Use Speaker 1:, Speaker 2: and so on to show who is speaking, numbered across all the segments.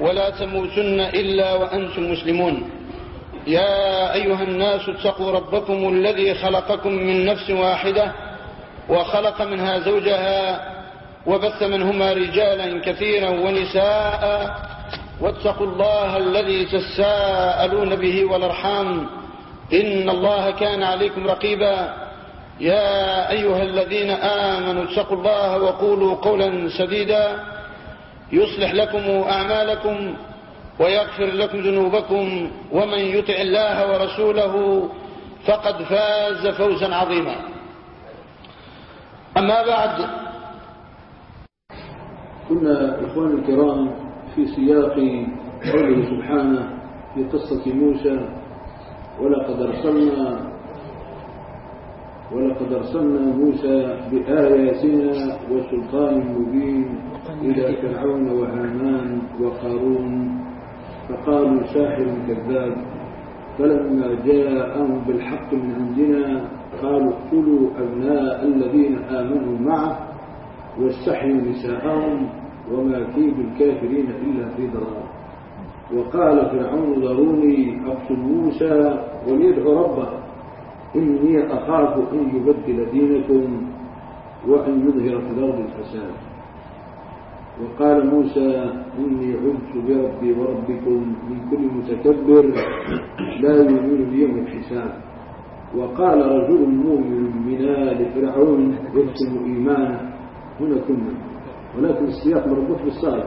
Speaker 1: ولا تموتن إلا وأنتم مسلمون. يا أيها الناس اتقوا ربكم الذي خلقكم من نفس واحدة وخلق منها زوجها وبث منهما رجالا كثيرا ونساء واتقوا الله الذي تساءلون به والأرحام. إن الله كان عليكم رقيبا. يا أيها الذين آمنوا اتقوا الله وقولوا قولا سديدا. يصلح لكم أعمالكم ويغفر لكم ذنوبكم ومن يطع الله ورسوله فقد فاز فوزا عظيما. أما بعد
Speaker 2: كنا إخواني الكرام في سياق قوله سبحانه في قصة موسى ولقد أرسلنا ولقد أرسلنا موسى بآياتنا وسلطان مبين إلى فرعون وهامان وقارون فقالوا ساحر كذاب. فلما جاءهم بالحق من عندنا قالوا اقتلوا أبناء الذين آمنوا معه واستحيوا نساءهم وما كيد الكافرين إلا في ضلال. وقال فرعون ذروني أقتل موسى وليدعو ربه. إني أخاف أن يبدل دينكم وأن يظهر في الأرض الفساد. وقال موسى إني عذت بربي وربكم من كل متكبر لا يؤمن بيوم الحساب. وقال رجل مؤمن من آل فرعون يكتم إيمانه هنا كنا. ولكن السياق مربوط بالسابق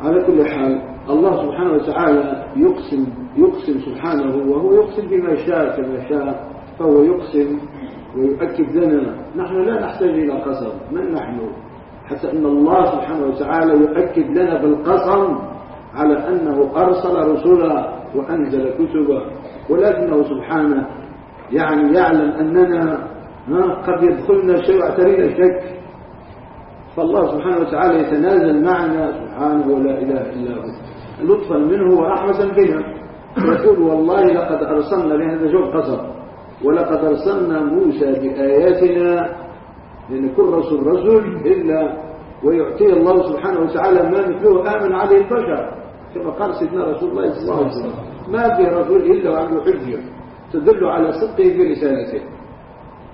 Speaker 2: على كل حال الله سبحانه وتعالى يقسم يقسم سبحانه وهو يقسم بما شاء كما شاء فهو يقسم ويؤكد لنا نحن لا نحتاج إلى قسم من نحن؟ حتى أن الله سبحانه وتعالى يؤكد لنا بالقسم على أنه أرسل رسلا وأنزل كتبا ولكنه سبحانه يعني يعلم أننا قد يدخلنا شيء واعترينا شك. فالله سبحانه وتعالى يتنازل معنا سبحانه ولا إله إلا هو. لطفا منه ورحمة بنا. يقول والله لقد أرسلنا لهذا جو قصر. ولقد أرسلنا موسى بآياتنا لأن كل رسول رسول إلا ويعطيه الله سبحانه وتعالى ما مثله آمن عليه البشر. كما قال سيدنا رسول الله صلى الله عليه وسلم ما في رسول إلا وعنده حجة تدل على صدقه في رسالته.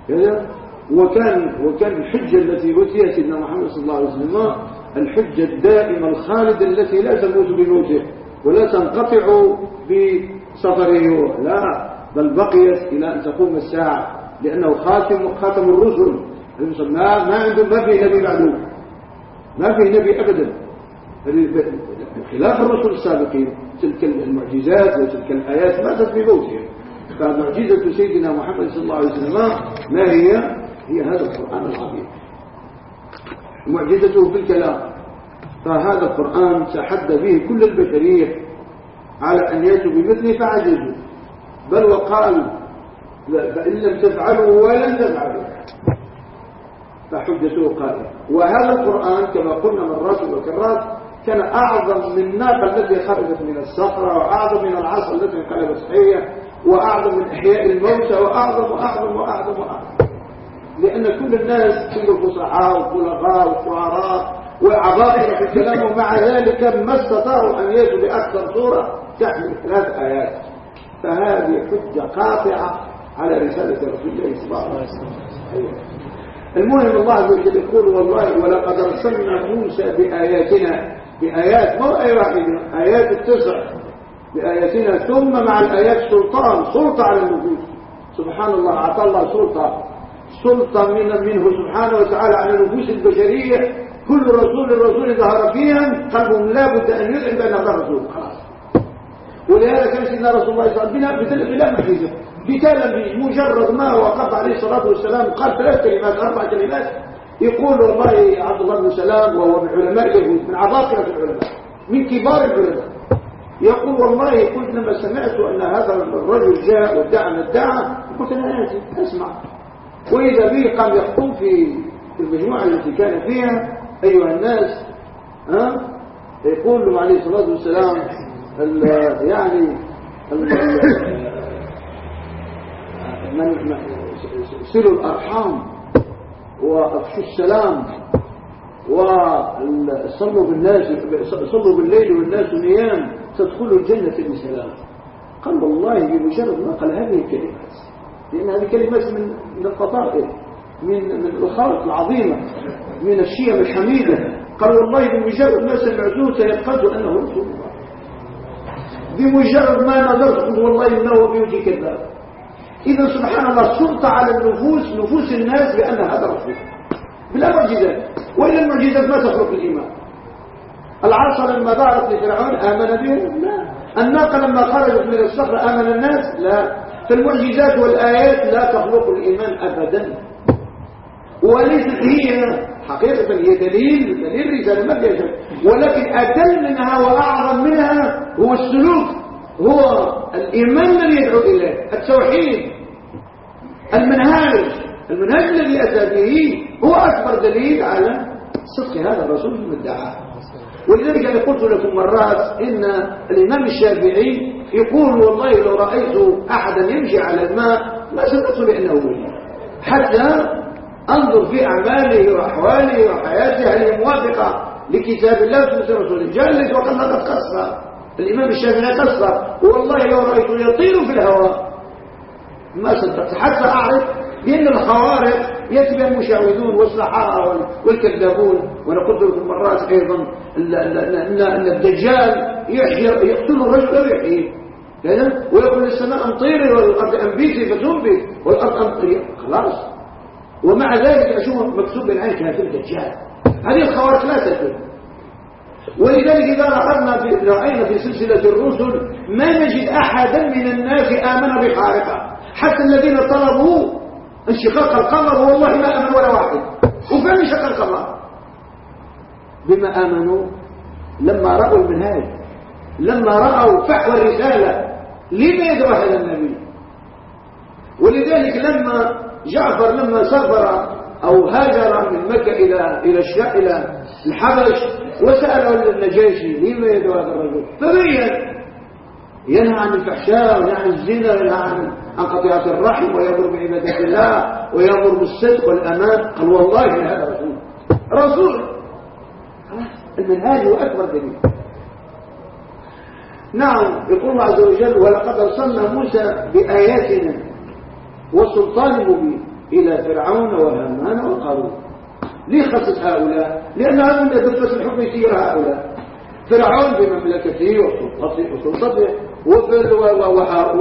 Speaker 2: كذا؟ وكان وكان الحجة التي أوتيت سيدنا محمد صلى الله عليه وسلم الحجة الدائمة الخالدة التي لا تموت بموته ولا تنقطع بسفره لا بل بقيت إلى أن تقوم الساعة لأنه خاتم خاتم الرسل. ما ما عنده ما في نبي بعده ما في نبي أبدا. خلاف الرسل السابقين تلك المعجزات وتلك الآيات ماتت بموتهم فمعجزة سيدنا محمد صلى الله عليه وسلم ما هي؟ هي هذا القرآن العظيم. معجزته في الكلام فهذا القرآن تحدى به كل البشرية على أن يأتوا بمثله فعجزوا. بل وقال فإن لم تفعلوا ولن تفعلوا. فحجته قائمة. وهذا القرآن كما قلنا مرات وكرات كان أعظم من الناقة التي خرجت من الصخرة وأعظم من العصا التي انقلبت حية وأعظم من إحياء الموتى وأعظم وأعظم وأعظم وأعظم. لأن كل الناس كل فصحاء وبلغاء وشعراء وعباقرة في الكلام ومع ذلك ما استطاعوا أن يجوا بأكثر صورة تحمل ثلاث آيات. فهذه حجة قاطعة على رسالة رسول الله صلى الله عليه وسلم. المهم الله عز وجل يقول والله ولقد أرسلنا موسى بآياتنا بآيات مو أي واحدة؟ آيات التسع. بآياتنا ثم مع الآيات سلطان سلطة على النفوس سبحان الله أعطى الله سلطة. سلطة من منه سبحانه وتعالى على النفوس البشرية. كل رسول رسول ظهر فيهم قلبهم لا بد أن يدعم بأن هذا رسول. خلاص ولهذا كان سيدنا رسول الله صلى الله عليه وسلم بلا محيزة به مجرد ما وقف عليه الصلاة والسلام قال ثلاث كلمات أربع كلمات. يقول والله عبد الله بن سلام وهو من علماء اليهود من عباقرة العلماء من كبار العلماء. يقول والله قلت لما سمعت أن هذا الرجل جاء وادعى ما ادعى قلت أنا أسمع. وإذا به قام يخطب في المجموعة التي كان فيها أيها الناس ها؟ يقول له عليه الصلاة والسلام يعني سلوا الأرحام وأفشوا السلام وصلوا بالناس صلوا بالليل والناس نيام تدخلوا الجنة بسلام. قال والله بمجرد ما قال هذه الكلمات لأن هذه كلمات من من القطائر من من الخلق العظيمة من الشيم الحميدة. قال والله بمجرد ما سمعتوه تيقظت أنه رسول الله. بمجرد ما نظرت والله إنه بيوتي كذاب إذا سبحان الله سلطة على النفوس نفوس الناس بأن هذا رسول بلا معجزات وإلا المعجزات ما تخلق الإيمان. العصا لما ظهرت لفرعون آمن به لا. الناقة لما خرجت من الصخرة آمن الناس؟ لا. فالمعجزات والآيات لا تخلق الإيمان أبدا. وليست هي حقيقة هي دليل دليل رسالة ما ولكن أدل منها وأعظم منها هو السلوك هو الإيمان الذي يدعو إليه التوحيد المنهاج. المنهاج الذي أتى به هو أكبر دليل على صدق هذا الرسول المدعى ولذلك أنا قلت لكم مرات إن الإمام الشافعي يقول والله لو رأيت أحدا يمشي على الماء ما صدقت بأنه ولي حتى أنظر في أعماله وأحواله وحياته هل هي موافقة لكتاب الله وسنة رسوله. جلس وقد لقد قصر الإمام الشافعي قصر والله لو رأيته يطير في الهواء. ما صدقت. حتى أعرف بأن الخوارج يتبع المشعوذون والصحارى والكذابون وأنا قلت لكم مرات أيضا أن الدجال يقتل الرجل أو يحييه ويقول للسماء امطيري والأرض أنبيتي فتنبت والأرض أمطيري خلاص. ومع ذلك أشوف مكتوب بالعين كافر دجال هذه الخوارج لا تكون ولذلك إذا رأينا في, رأينا في سلسلة الرسل ما نجد أحدا من الناس آمن بخارقة. حتى الذين طلبوا انشقاق القمر والله ما آمن ولا واحد. وفين انشق القمر. بما آمنوا لما رأوا المنهاج لما رأوا فحوى الرسالة لما يدعو هذا النبي؟ ولذلك لما جعفر لما سافر أو هاجر من مكة إلى إلى الشاء إلى الحبش وسأله النجاشي لما يدعو هذا الرجل؟ فبين ينهى عن الفحشاء وينهى عن الزنا وينهى عن عن قطيعة الرحم ويأمر بعبادة الله ويأمر بالصدق والأمان. قال والله هذا رسول. رسول. المنهاج هو أكبر دليل. نعم يقول الله عز وجل ولقد أرسلنا موسى بآياتنا وسلطان مبين إلى فرعون وهامان وقارون. ليه خصص هؤلاء؟ لأن هؤلاء يدرس الحكم يسير هؤلاء. فرعون بمملكته وسلطته.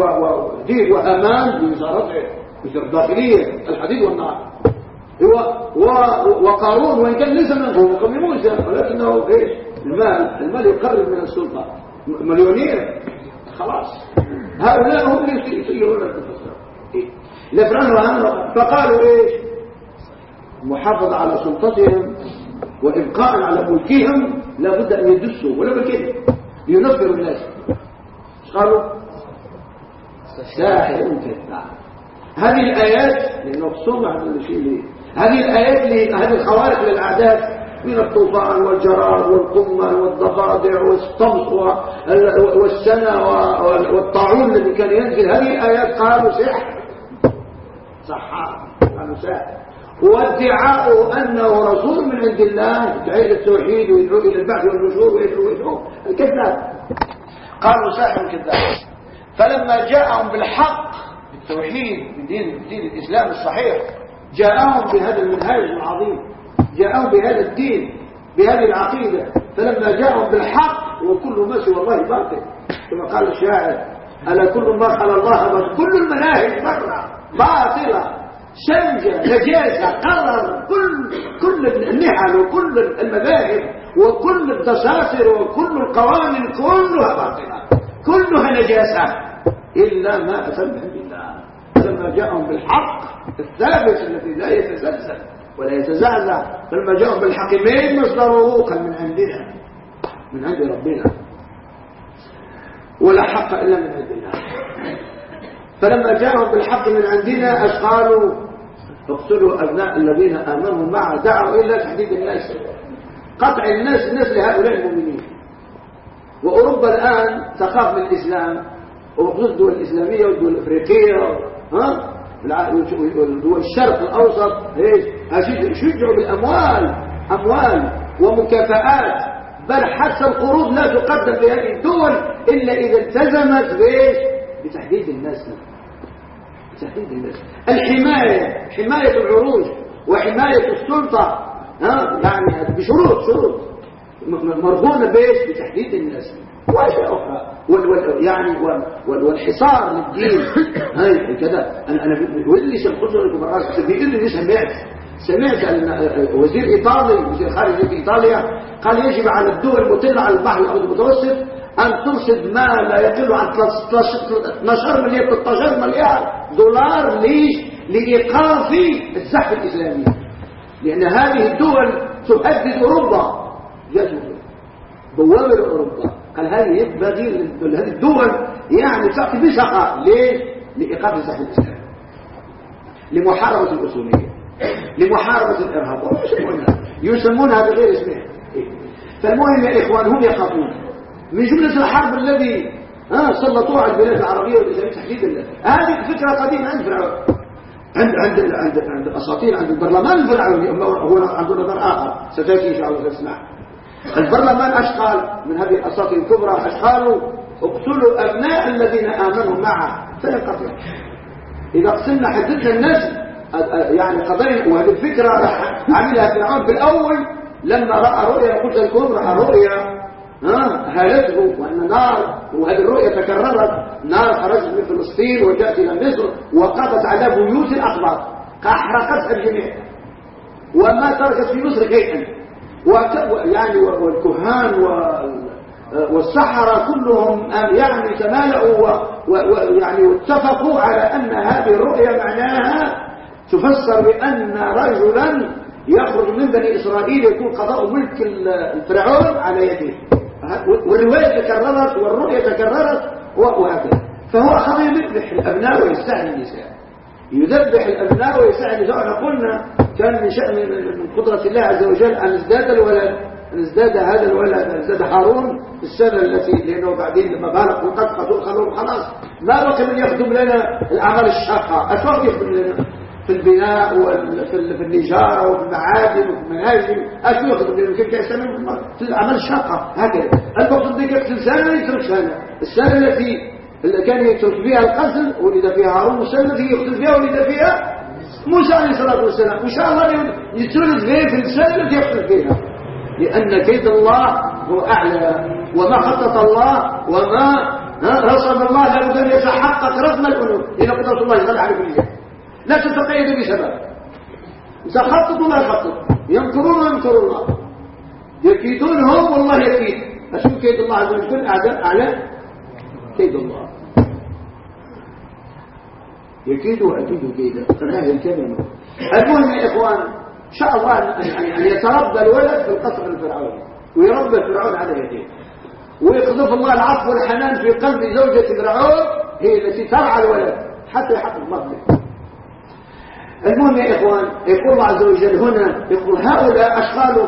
Speaker 2: وفيه وأمان بوزارته وزارة الداخلية الحديد والنار وقارون وإن كان ليس من قوم موسى ولكنه إيش؟ المال. المال يقرب من السلطة. مليونير. خلاص. هؤلاء هم اللي يسيرون الفساد لفرعون فقالوا إيش؟ محافظة على سلطتهم وإبقاء على ملكهم لابد أن يدسوا ولا بكده لينفروا الناس. قالوا ساحر كذاب هذه الآيات لأنه الصوم هذا الشيء ليه هذه الآيات هذه الخوارق للأعداد من الطوفان والجراد والقمل والضفادع والطمس والسنة والطاعون الذي كان ينزل. هذه الآيات قالوا سحر. صحاح ساحر وادعاء أنه رسول من عند الله إلى التوحيد ويدعو إلى البعث والنشور ويدعو ويدعو الكذاب. قالوا ساحر كذاب فلما جاءهم بالحق بالتوحيد بدين, بدين الإسلام الصحيح جاءهم بهذا المنهاج العظيم جاءهم بهذا الدين بهذه العقيدة. فلما جاءهم بالحق وكل ما سوى الله باطل. كما قال الشاعر ألا كل ما قال الله كل المناهج باطلة شنجة نجاسة قرر كل كل النحل وكل المذاهب وكل الدساتر وكل القوانين كلها باطلة. كلها نجاسة. إلا ما أتم عند الله لما جاءهم بالحق الثابت الذي لا يتزلزل ولا يتزعزع فلما جاءوا بالحق من مصدره؟ قال من عندنا. من عند ربنا. ولا حق إلا من عندنا فلما جاءهم بالحق من عندنا أش قالوا؟ اقتلوا أبناء الذين آمنوا معه. دعوا إلا تحديد الناس قطع الناس الناس لهؤلاء المؤمنين. وأوروبا الآن تخاف من الإسلام وخصوص الدول الإسلامية والدول الأفريقية ها؟ ودول الشرق الأوسط إيش؟ يشجعوا بالأموال أموال ومكافآت. بل حتى القروض لا تقدم لهذه الدول إلا إذا التزمت بإيش؟ بتحديد الناس. بتحديد الناس. الحماية حماية العروش وحماية السلطة ها؟ يعني بشروط شروط. مرهونة بإيش؟ بتحديد الناس. واشياء أخرى. وال وال يعني وال والحصار للدين. هاي كذا. أنا أنا واللي لكم الراس بيقول لي سمعت. سمعت أن وزير ايطالي وزير خارجيه إيطاليا قال يجب على الدول المطله على البحر الأبيض المتوسط أن ترصد ما لا يقل عن 12 مليار 13 مليار دولار ليش؟ لإيقاف الزحف الإسلامي. لأن هذه الدول تهدد أوروبا. جزء بوابة اوروبا قال هذه ينبغي هذه الدول يعني تعطي بسخاء ليه لإيقاف الزحف الاسلامي لمحاربة الأصولية. لمحاربة الإرهاب. يسمونها؟ يسمونها بغير اسمها. فالمهم يا إخوان هم يخافون. من جملة الحرب الذي ها سلطوها على البلاد العربية والإسلامية تحديدا. هذه فكرة قديمة عند فرعون. عند عند عند عند الأساطير عند البرلمان الفرعوني. هو عنده نظر آخر. ستأتي إن شاء الله تسمع البرلمان أشقال؟ من هذه الأساطير الكبرى اشقالوا اقتلوا أبناء الذين آمنوا معه. فينقطعوا إذا قسمنا حدثنا الناس يعني قضايا وهذه الفكرة عملها فرعون في الأول. لما رأى رؤيا قلت لكم رأى رؤيا ها هالته وأن نار وهذه الرؤيا تكررت. نار خرجت من فلسطين وجاءت إلى مصر وقضت على بيوت الأقباط أحرقتها الجميع. وما تركت في مصر شيئا. يعني والكهان والسحرة كلهم يعني تمالؤوا ويعني واتفقوا على أن هذه الرؤيا معناها تفسر بأن رجلا يخرج من بني إسرائيل يكون قضاء ملك الفرعون على يده. والرواية تكررت والرؤية تكررت وهكذا. فهو أخذ يذبح الأبناء ويستعن النساء. يذبح الأبناء ويستعن النساء إحنا قلنا كان من شأن من قدرة الله عز وجل أن ازداد الولد أن ازداد هذا الولد أن ازداد هارون السنة التي لأنه بعدين لما بالغ وقد خلوه خلاص. ما بقي من يخدم لنا الأعمال الشاقة. أشواق يخدم لنا في البناء وفي النجارة وفي المعادن وفي المناجم أشو يخدم لأنه كيف يستمر في الأعمال الشاقة. هكذا. المقصود ذلك يقتل سنة يترك سنة. السنة التي كان يترك فيها القتل ولد فيها هارون والسنة التي يقتل فيها ولد فيها؟ موسى عليه الصلاة والسلام. وإن شاء الله يتولد فيه في السنة التي يقتل فيها. لأن كيد الله هو أعلى وما خطط الله وما رصد الله لابد أن يتحقق رسم القلوب لأن قدرة الله يغلى على كل شيء. لا تتقيد بسبب. إذا خططوا ما يخطط ينكرون وينكر الله. يكيدون هم والله يكيد. أشوف كيد الله عز وجل أعلى؟ كيد الله. يكيد وأكيد كيدا فهذه الكلمة المهم يا إخوان إن شاء الله أن يتربى الولد في القصر الفرعوني ويربى فرعون على يديه. ويقذف الله العطف والحنان في قلب زوجة فرعون هي التي ترعى الولد حتى يحقق مطلب المهم يا إخوان يقول الله عز وجل هنا يقول هؤلاء أشغال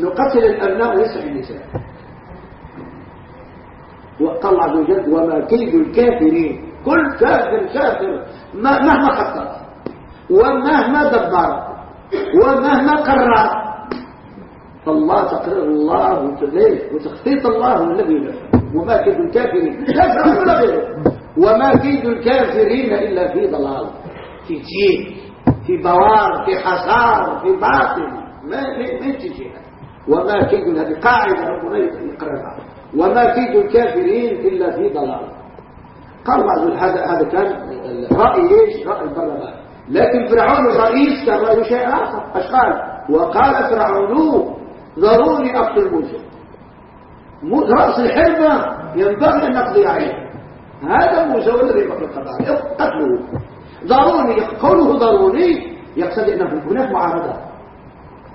Speaker 2: نقتل الأبناء ويسع النساء. وقال الله عز وجل وما كيد الكافرين كل كافر كافر مهما خطط ومهما دبر ومهما قرر. فالله تقرر الله وتخطيط الله الذي ينفذ وما كيد الكافرين لا وما كيد الكافرين إلا في ضلال. في تيه في بوار في حصار في باطل. ما ما تجي وما كيد هذه قاعدة ربنا يقررها. وما كيد الكافرين إلا في ضلال. قال هذا هذا كان رأي إيش؟ رأي البرلمان. لكن فرعون الرئيس كان رأي شيء آخر إيش قال وقال فرعون ضروري أقتل موسى. رأس الحربة ينبغي أن نقضي عليه. هذا موسى والذي يبقى القضاء. قتلوه ضروري قوله ضروري يقتضي ان هناك معارضة.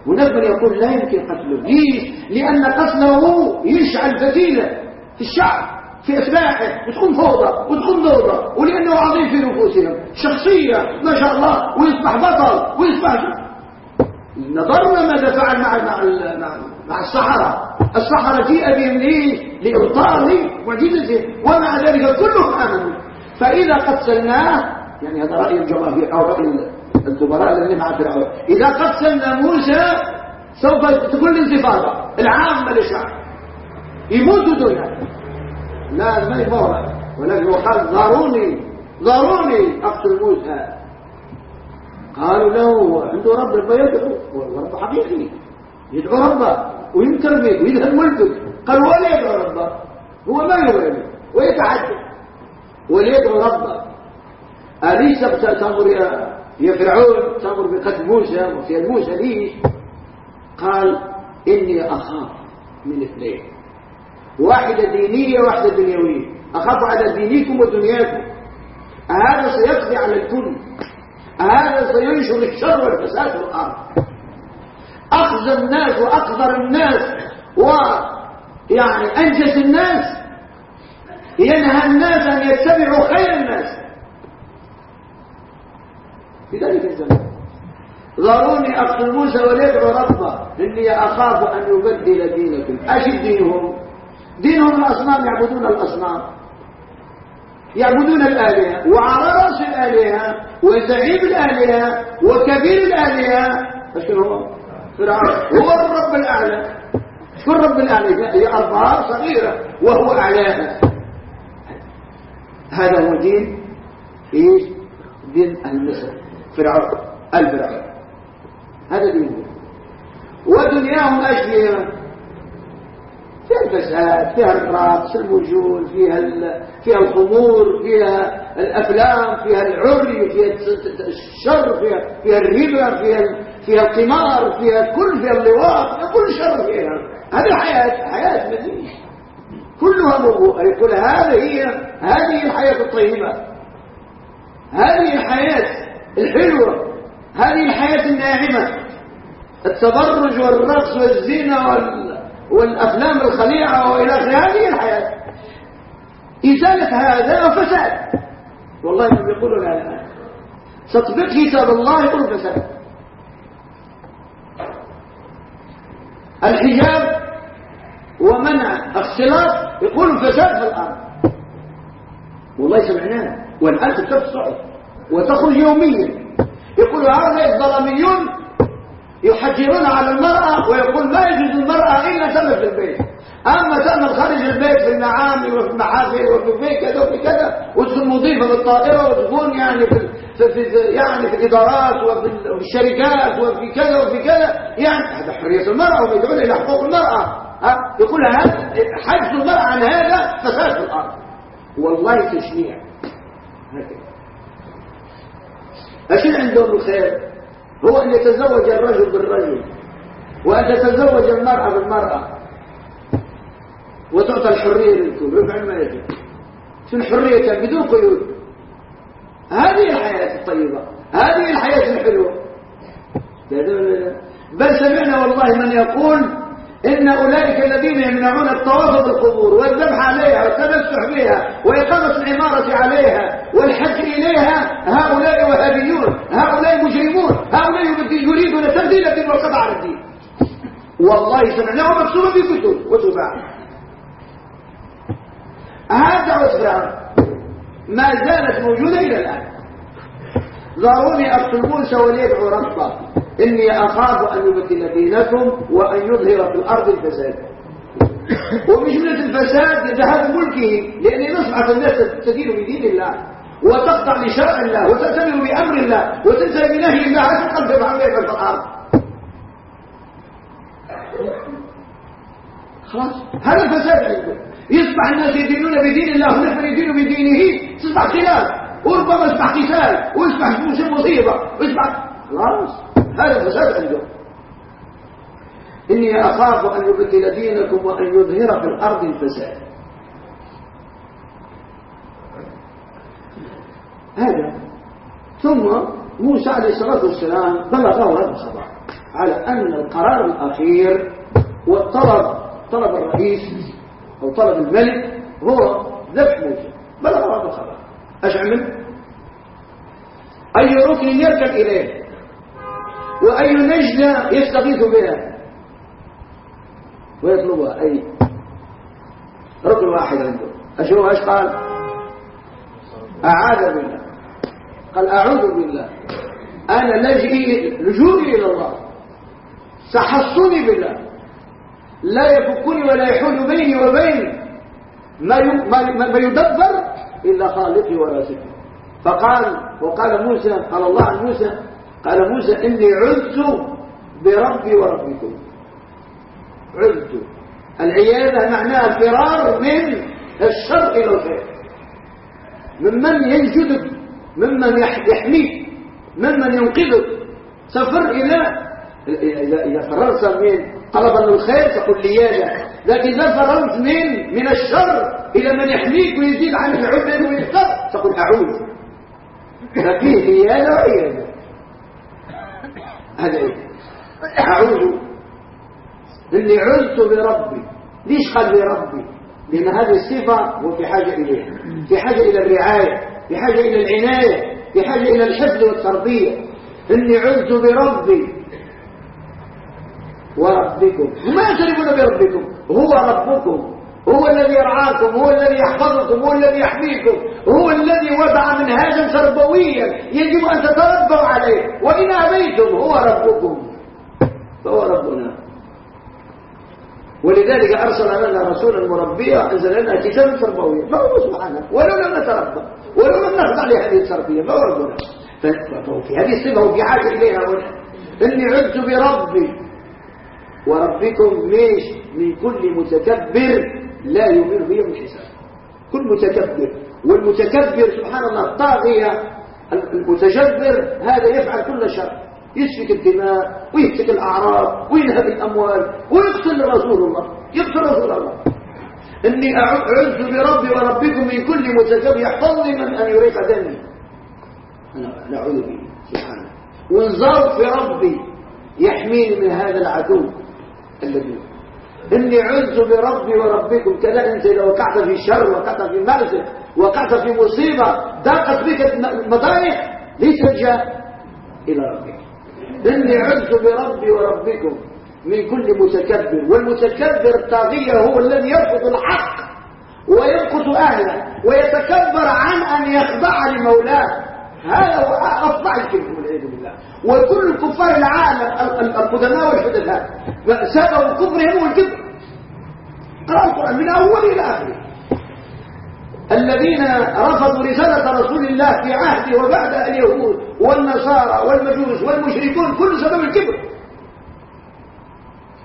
Speaker 2: هناك من يقول لا يمكن قتله ليش؟ لأن قتله يشعل فتيلة في الشعب. في أسماعه وتكون فوضى وتكون ضوضة ولأنه عظيم في نفوسهم. شخصية ما شاء الله ويصبح بطل ويصبح نظرنا ماذا فعل مع مع مع الصحراء. الصحراء جيء بهم ليش لإبطال معجزته ومع ذلك كلهم آمنوا. فإذا قتلناه يعني هذا رأي الجماهير أو رأي الكبراء الذين مع فرعون. إذا قتلنا موسى سوف تكون الانتفاضة العامة للشعب. يموتوا دونها لا ما يموت ولكن قال ضاروني ضاروني أقتل موسى. قالوا له عنده رب فيدعو رب حقيقي. يدعو ربه وينكر به ويذهب ملكك قال ولا يدعو ربه. هو ما يغير ويتعجب. وليدعو ربه. أليس تنظر يا فرعون تنظر بقتل موسى؟ وفي موسى ليش؟ قال إني أخاف من اثنين. واحدة دينية واحدة دنيوية. أخاف على دينيكم ودنياكم. هذا سيقضي على الكل. هذا سينشر الشر والفساد في الأرض. أخذ الناس وأقدر الناس ويعني أنجز الناس. ينهى الناس أن يتبعوا خير الناس. في ذلك الزمان ضروني أقتل موسى وليدعو ربه إني أخاف أن يبدل دينكم. أشد دينهم دينهم الأصنام يعبدون الأصنام. يعبدون الآلهة. وعلى رأس الآلهة وزعيم الآلهة وكبير الآلهة. شنو هو؟ فرعون. هو الرب الأعلى. شو الرب الأعلى؟ هي أربعة صغيرة وهو أعلاها هذا هو دين إيش؟ دين المصر. فرعون. الفرعون. هذا دينهم ودنياهم فيها الفساد فيها الرقص المجون فيها فيها الخمور فيها الأفلام فيها العري فيها الشر فيها فيها الربا فيها فيها القمار فيها كل فيها اللواط فيها كل شر فيها. هذه حياه حياة مدينه كلها موضوع يقول هذه هي هذه الحياة الطيبة. هذه الحياة الحلوة. هذه الحياة الناعمة. التبرج والرقص والزنا وال والأفلام الخليعة وإلى آخره هذه الحياة. إزالة هذا فساد والله ما بيقولوا لا تطبيق كتاب الله يقول فساد. الحجاب ومنع اختلاط يقول فساد في الأرض. والله سمعناه والآن الصحف وتخرج يوميا. يقول هؤلاء الظلاميون يحجرون على المرأة ويقول ما يجوز المرأة إلا تعمل في البيت. أما تعمل خارج البيت في المعامل وفي المحافل وفي كذا وفي كذا وتكون مضيفة بالطائرة وتكون يعني في, في, يعني في الإدارات وفي الشركات وفي كذا وفي كذا. يعني هذا حرية المرأة ويدعون إلى حقوق المرأة. ها؟ يقول حجز المرأة عن هذا فساد الأرض. والله تشنيع. هكذا. أشد عندهم الخير؟ هو أن يتزوج الرجل بالرجل وأن تتزوج المرأة بالمرأة. وتعطى الحرية للكل ما يجب شنو حرية بدون قيود. هذه الحياة الطيبة هذه الحياة الحلوة. بل سمعنا والله من يقول إن أولئك الذين يمنعون الطواف بالقبور والذبح عليها والتمسح بها وإقامة العمارة عليها والحج إليها هؤلاء وهابيون هؤلاء مجرمون هؤلاء يريدون تبديل الدين والقطع على الدين. والله سمعناه في كتب وتباع هذا وسع ما زالت موجودة إلى الآن. ضروني أقتل موسى وليدعو ربه إني أخاف أن يبدل دينكم وأن يظهر في الأرض الفساد. ومش الفساد ذهاب ملكه لأن نصحة الناس تدين بدين الله وتخضع لشرع الله وتأتمر بأمر الله وتنتهي بنهي الله قلب عن في الأرض. خلاص هذا الفساد عنده يصبح الناس يدينون بدين الله ونحن يدين بدينه تصبح خلاف. وربما يصبح قتال ويصبح مصيبة ويصبح خلاص. هذا الفساد عندهم إني أخاف أن يبدل دينكم وأن يظهر في الأرض الفساد. هذا. ثم موسى عليه الصلاة والسلام بلغه هذا الخبر على أن القرار الأخير والطلب طلب الرئيس أو طلب الملك هو ذبح موسى. بل أراد خبر أش عمل؟ أي ركن يركب إليه. وأي نجدة يستغيث بها. ويطلبها. أي ركن واحد عنده. أشوف إيش قال؟ أعاذ بالله. قال أعوذ بالله. أنا لجئي لجوئي إلى الله. تحصني بالله. لا يفكني ولا يحول بيني وبين ما يدبر إلا خالقي ورازقي. فقال وقال موسى قال الله عن موسى قال موسى إني عذت بربي وربكم. عذت. العيادة معناها الفرار من الشر إلى الخير. ممن ينجدك ممن يحميك ممن ينقذك سفر إلى إذا فررت من طلبا للخير تقول لياذا لكن إذا فررت من من الشر إلى من يحميك ويزيد عنك العبد ويختار تقول أعوذ. ففيه لياذا وعياذا هذا إيه؟ أعوذ إني عزت بربي. ليش قال بربي؟ لأن هذه الصفة هو في حاجة إليها. في حاجة إلى الرعاية في حاجة إلى العناية في حاجة إلى الحفظ والتربية. إني عزت بربي. وربكم. وما يعترفون بربكم. هو ربكم. هو الذي يرعاكم هو الذي يحفظكم هو الذي يحميكم هو الذي وضع منهاجا تربويا يجب أن تتربوا عليه. وإن أبيتم هو ربكم. فهو ربنا. ولذلك أرسل لنا رسولا مربيا أنزل لنا كتابا تربويا. فهو سبحانه. ولو لم نتربى ولو لم نخضع لهذه التربية فهو ربنا. ففي هذه الصفة وفي حاجة إليها هنا. إني عدت بربي. وربكم ميش من كل متكبر. لا يؤمن بيوم الحساب. كل متكبر. والمتكبر سبحان الله الطاغية المتجبر هذا يفعل كل شر. يسفك الدماء ويهتك الأعراض وينهب الأموال ويقتل رسول الله. يقتل رسول الله. إني أعوذ بربي وربكم من كل متكبر. يحفظني من أن يريق دمي أنا نعوذ به. سبحانه وانظر في ربي. يحميني من هذا العدو الذي إني عز بربي وربكم. كذا أنت لو وقعت في شر وقعت في مرزق وقعت في مصيبة ضاقت بك المضايق لتلجأ إلى ربك. إني عز بربي وربكم من كل متكبر. والمتكبر الطاغية هو الذي يرفض الحق وينقص أهله ويتكبر عن أن يخضع لمولاه. هذا هو أفضع الكبر والعياذ وكل كفار العالم القدماء والحدثاء. سبب كفرهم والكبر قرأ القرآن من أول إلى آخره. الذين رفضوا رسالة رسول الله في عهده وبعد اليهود والنصارى والمجوس والمشركون كل سبب الكبر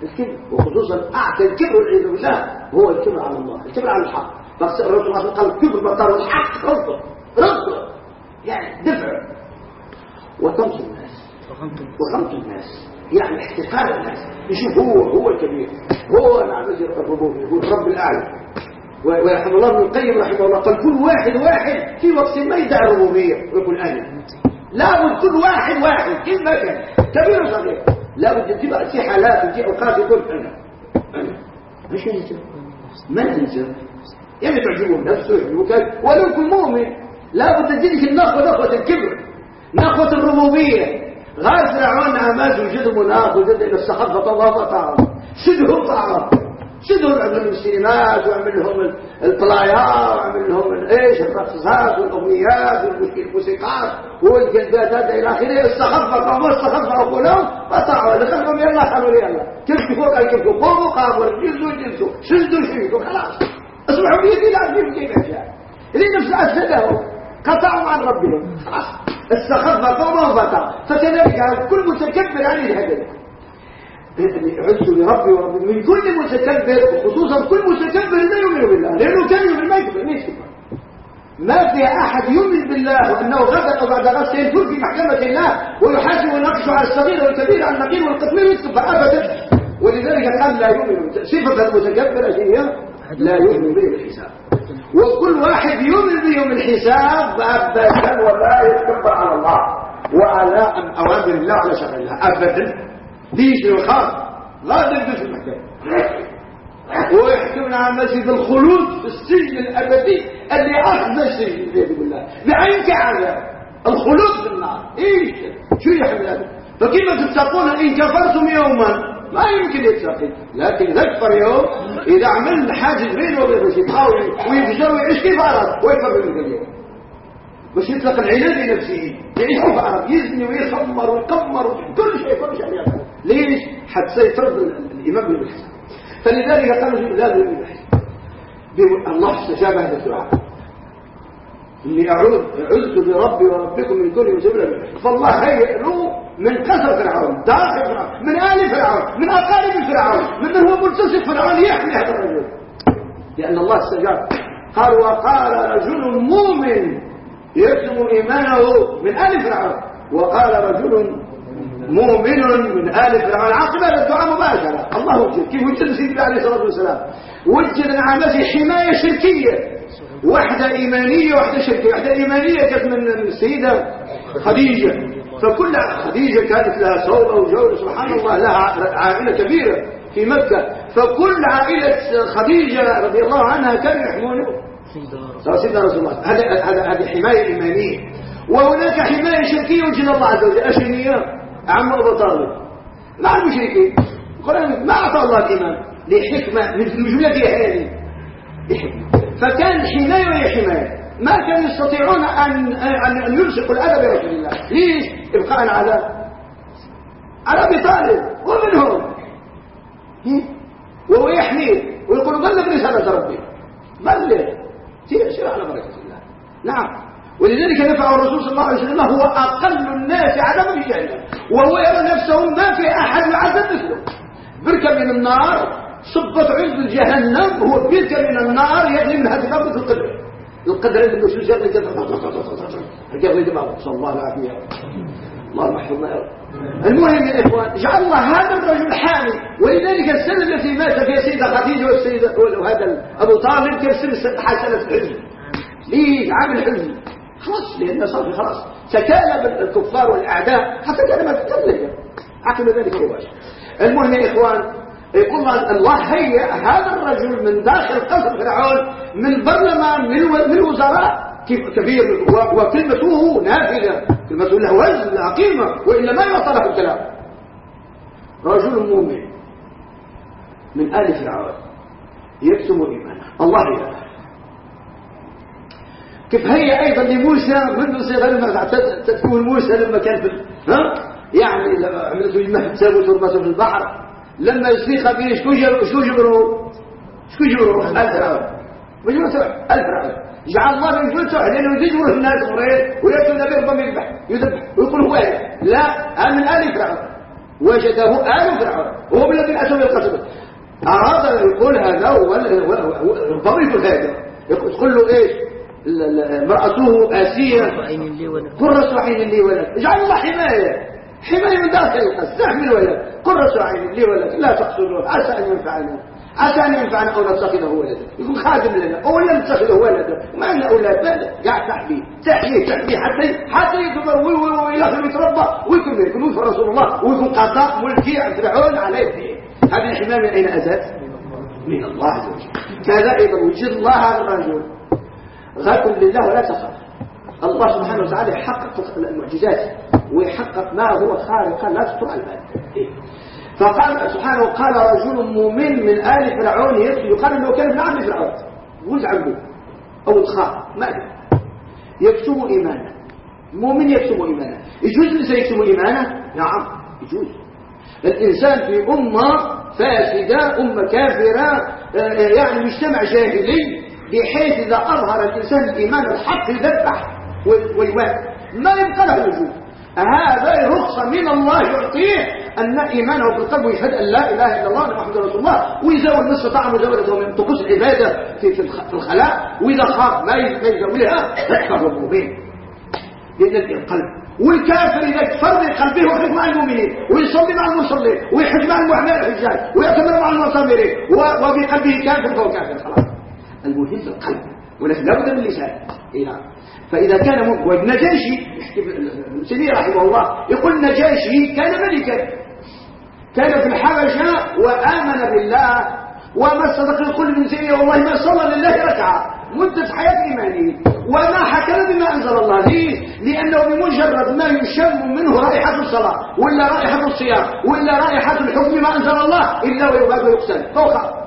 Speaker 2: الكبر وخصوصا أعتى الكبر والعياذ بالله هو الكبر على الله الكبر على الحق. فالرسول الله قال الكبر بطار الحق رفضه رفضه. يعني دفع. وطمس وغمط الناس يعني احتقار الناس. يشوف هو هو الكبير. هو العبد الربوبية. يقول رب الأعلى ويرحم الله ابن القيم رحمه الله. قال كل واحد واحد في وقت ما يدعي الربوبية. ويقول أنا لابد كل واحد واحد. كل مكان كبير وصغير. لابد تبقى في حالات وفي أوقات يقول أنا. أنا. مش تنسى ما تنسى يعني تعجبه نفسه يعجبك ولو كل مؤمن لابد تجيك النخوة نخوة الكبر. نخوة الربوبية. غير فرعون عماز وجدهم وناخ وجد إلى السخافة الله فطعم سدهم طعم سدهم عمل لهم السينمات وعمل لهم البلايا وعمل لهم إيش؟ الرقصات والأغنيات والموسيقات والجلدات هذا إلى آخره. استخفى قاموا استخفى عقولهم فطعوا دخلهم يلا قالوا يلا. كيف فوق؟ كيف قوموا قاموا جلسوا جلسوا. سجدوا شيكم خلاص. أصبحوا بيدي لا في كيف اللي نفس اسدهم قطعوا عن ربهم. خلاص. استخف قومه فطع فكذلك كل متكبر عن الهدف. عزوا لربي وربي من كل متكبر وخصوصا كل متكبر لا يؤمن بالله. لأنه كان يؤمن ما يكبر ما في أحد يؤمن بالله وأنه غدا أو بعد غد سيدخل في محكمة الله ويحاسب ويناقش على الصغير والكبير على النقير والقطمير ويكتب ابدا. ولذلك قال لا يؤمن. صفة المتكبر هي لا يؤمن به الحساب وكل واحد يؤمن بيوم الحساب أبدا ولا يتكبر على الله. وعلى أوامر الله وعلى شرع الله. أبدا. ليش يخاف غادر في المحكمة ويحكمون على مسجد الخلود في السجن الأبدي اللي أخذ السجن بإذن بالله بعين كعبة الخلود في النار. إيش؟ شو يحمل هذا؟ فكيف تتقون إن كفرتم يوما؟ ما يمكن يتسقي لكن ذكر يوم إذا عمل حاجز بينه وبين الرشيد ويفجر ويعيش كيف أراد ويفر من اليوم مش يطلق العناد لنفسه. يعيش كيف أراد يزني ويخمر ويقمر كل شيء. شيء يفعل ليش؟ حتى يفرض الإمام بالحسن فلذلك قالوا لا بالحسن الله استجاب هذا الدعاء. إني أعوذ عذت بربي وربكم من كل مسبب فالله هيئ له من قصر فرعون داخل فرعون من آل فرعون من أقارب فرعون من من هو ملتصق فرعون يحمي هذا الرجل. لأن الله استجاب. قال وقال رجل مؤمن يكتم إيمانه من آل فرعون. وقال رجل مؤمن من آل فرعون. عقب الدعاء مباشرة. الله وجد. كيف وجد سيدنا عليه الصلاة والسلام؟ وجد نعمته حماية شركية. واحدة إيمانية واحدة شركية. واحدة إيمانية كانت من السيدة خديجة. فكل خديجة كانت لها صوت أو جولة سبحان الله لها عائلة كبيرة في مكة. فكل عائلة خديجة رضي الله عنها كانوا يحمونه سيدنا رسول الله. هذا هذا هذه حماية إيمانية. وهناك حماية شركية وجد الله عز وجل. أشنية عم أبو طالب. مع المشركين. القرآن ما أعطى الله الإيمان. لحكمة من جملة هذه لحكمة. فكان حماية وهي حماية. ما كانوا يستطيعون أن, أن, يلصقوا الأذى برسول الله. ليش؟ إبقاء على على أبي طالب ومنهم. وهو يحميه ويقول بلغ رسالة ربي بلغ سير على بركة الله. نعم. ولذلك نفع الرسول صلى الله عليه وسلم هو أقل الناس عذابا في جهنم وهو يرى نفسه ما في أحد يعذب مثله. بركة من النار. صبت عند جهنم هو بركة من النار يغلي منها تقبض القدر. القدر اللي النصوص يغلي كذا يغلي دماغه صلى الله العافية الله رب المهم يا إخوان جعل الله هذا الرجل حامي ولذلك السنة التي مات فيها سيدة خديجة والسيدة وهذا أبو طالب كان حسنة حزن. ليه عامل حزن. خلاص لأن صار خلاص. تكالب الكفار والأعداء. حتى كان ما تتكلم عقل ذلك مباشر المهم يا إخوان يقول الله هيئ هذا الرجل من داخل قصر فرعون من برلمان من وزراء كبير وكلمته نافذة كلمته له وزن له قيمة وإلا ما يعطى له الكلام. رجل مؤمن من آل فرعون يكتم إيمانه. الله يعلم كيف هي أيضا لموسى منذ صغر لما تكون موسى لما كان في ها؟ يعني عملته المهد سابوا تربته في البحر. لما يصيخ به شكو جبروا شكو جبروا الفرعون مجموعة الفرعون جعل الله من جلسه لأنه يجبره الناس مريض ويأتوا النبي ربما يذبح يذبح ويقول هو لا من آل فرعون. وجده آل فرعون. وهو الذي أتوا بالقصد أراد أن يقول هذا ربما يقول هذا يقول له إيش؟ امرأته آسية. قرة عين لي ولد. اجعل الله حماية. حماية من داخل القصد تحمل ولد قرة عين لي ولد لا تقصدوا عسى أن ينفعنا عسى أن ينفعنا أو نتخذه ولدا. يكون خادم لنا أو لم نتخذه ولدا. ما عندنا أولاد بل قاعد تحبيه تحييه تحبيه حتى حتى يكبر ويأخذ يتربى ويكون يكون في رسول الله ويكون قضاء ملكي فرعون على يده هذه الحماية من أين أتت؟ من الله عز وجل. كذا أيضا وجد الله هذا الرجل. غاكم لله ولا تخاف الله سبحانه وتعالى يحقق المعجزات ويحقق ما هو خارق لا تطرع البال فقال سبحانه قال رجل مؤمن من آل فرعون يقال إنه كان ابن عم فرعون. ولد عمه أو الخاء ما يكتم إيمانه. مؤمن يكتم إيمانه. يجوز الانسان يكتم إيمانه؟ نعم يجوز. الإنسان في أمة فاسدة أمة كافرة يعني مجتمع جاهلي بحيث إذا أظهر الإنسان الإيمان الحق يذبح. ويوافق ما يبقى له وجود. هذا رخصة من الله يعطيه أن إيمانه في القلب ويشهد أن لا إله إلا الله محمد رسول الله. ويزاول نصف طعم وزاولته من طقوس العبادة في الخلاء. وإذا خاف ما يزاولها فهو مؤمن لأن القلب. والكافر إذا فرض قلبه ويخرج مع المؤمنين ويصلي مع المصلين ويحج مع المحمد الحجاج ويعتمر مع المعتمرين وبقلبه كافر فهو كافر خلاص. المهم القلب ولكن لابد من اللسان. إيه؟ نعم فإذا كان والنجاشي ابن رحمه الله يقول النجاشي كان ملكا كان في الحبشة وآمن بالله وما صدق يقول من سيئة والله ما صلى لله ركعة مدة حياة إيمانه وما حكم بما أنزل الله ليه؟ لأنه بمجرد ما يشم منه رائحة الصلاة ولا رائحة الصيام ولا رائحة الحكم ما أنزل الله إلا ويباد ويقسل فوق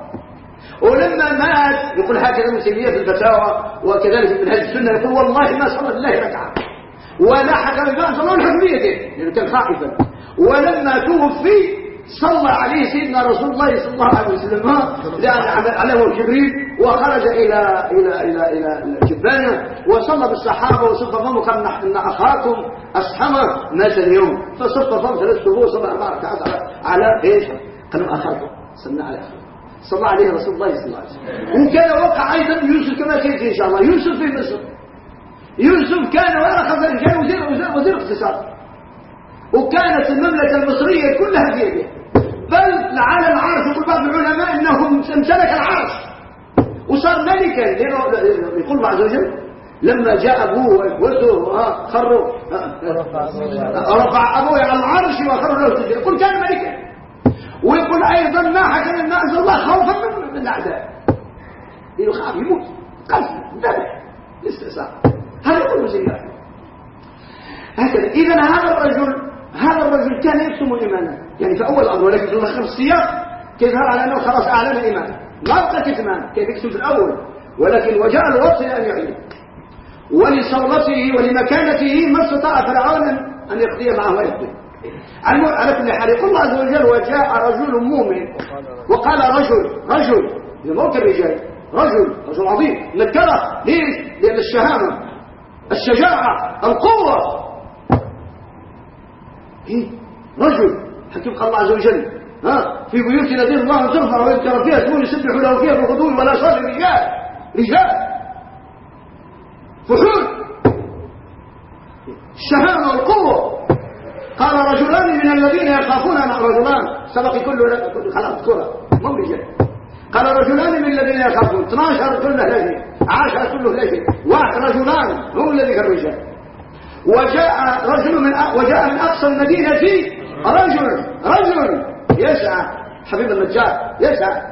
Speaker 2: ولما مات يقول هكذا ابن تيميه في الفتاوى وكذلك في منهج السنة يقول والله ما صلى لله ركعه ولا بما انزل الله الحكميه لأنه كان خائفا. ولما توفي صلى عليه سيدنا رسول الله صلى الله عليه وسلم علمه جبريل وخرج إلى إلى إلى إلى الجبانة وصلى بالصحابة وصف فمه قال إن أخاكم أصحمه مات اليوم. فصف فم ثلاث شهور صلى أربع ركعات على على إيش؟ قالوا أخاكم صلى على أخاكم صلى عليه رسول الله صلى الله عليه وسلم وكان وقع أيضا يوسف كما سيأتي إن شاء الله. يوسف في مصر. يوسف كان وأخذ كان وزير وزير, وزير اقتصاد. وكانت المملكة المصرية كلها في يده. بل على العرش يقول بعض العلماء انه امتلك العرش. وصار ملكا يقول الله عز وجل لما جاء أبوه واخوته خروا رفع أبوه على العرش. وخروا له سجدا يقول كان ملكا. ويقول أيضا ما ما أنزل الله خوفا من الأعداء. يخاف يموت. قتل ذبح الاستئصال. هذا يقول زي هكذا. اذا هذا الرجل هذا الرجل كان يكتم ايمانه يعني في أول الأمر ولكن في الآخر السياق يظهر على أنه خلاص أعلن ايمانه ما بقى كتمان كيف يكتم في الأول؟ ولكن وجاء الوقت لأن يعلن ولصولته ولمكانته ما استطاع فرعون أن يقضي معه ويقضي. على كل حال يقول الله عز وجل وجاء رجل مؤمن. وقال رجل رجل لموت الرجال رجل رجل عظيم نكره ليش؟ لأن الشهامة الشجاعة القوة. إيه؟ رجل حكيم الله عز وجل ها؟ في بيوت الذين الله ترفع ويذكر فيها اسمه يسبح له فيها بالغدو ولا صار رجال رجال. فحول الشهامة والقوة قال رجلان من الذين يخافون رجلان. سبق كل خلاص كرة. مو رجال قال رجلان من الذين يخافون. 12 كله لا شيء 10 كله لا شيء واحد رجلان. هم الذي كالرجال وجاء رجل من وجاء من أقصى المدينة. رجل رجل. يسعى. حبيب النجار يسعى.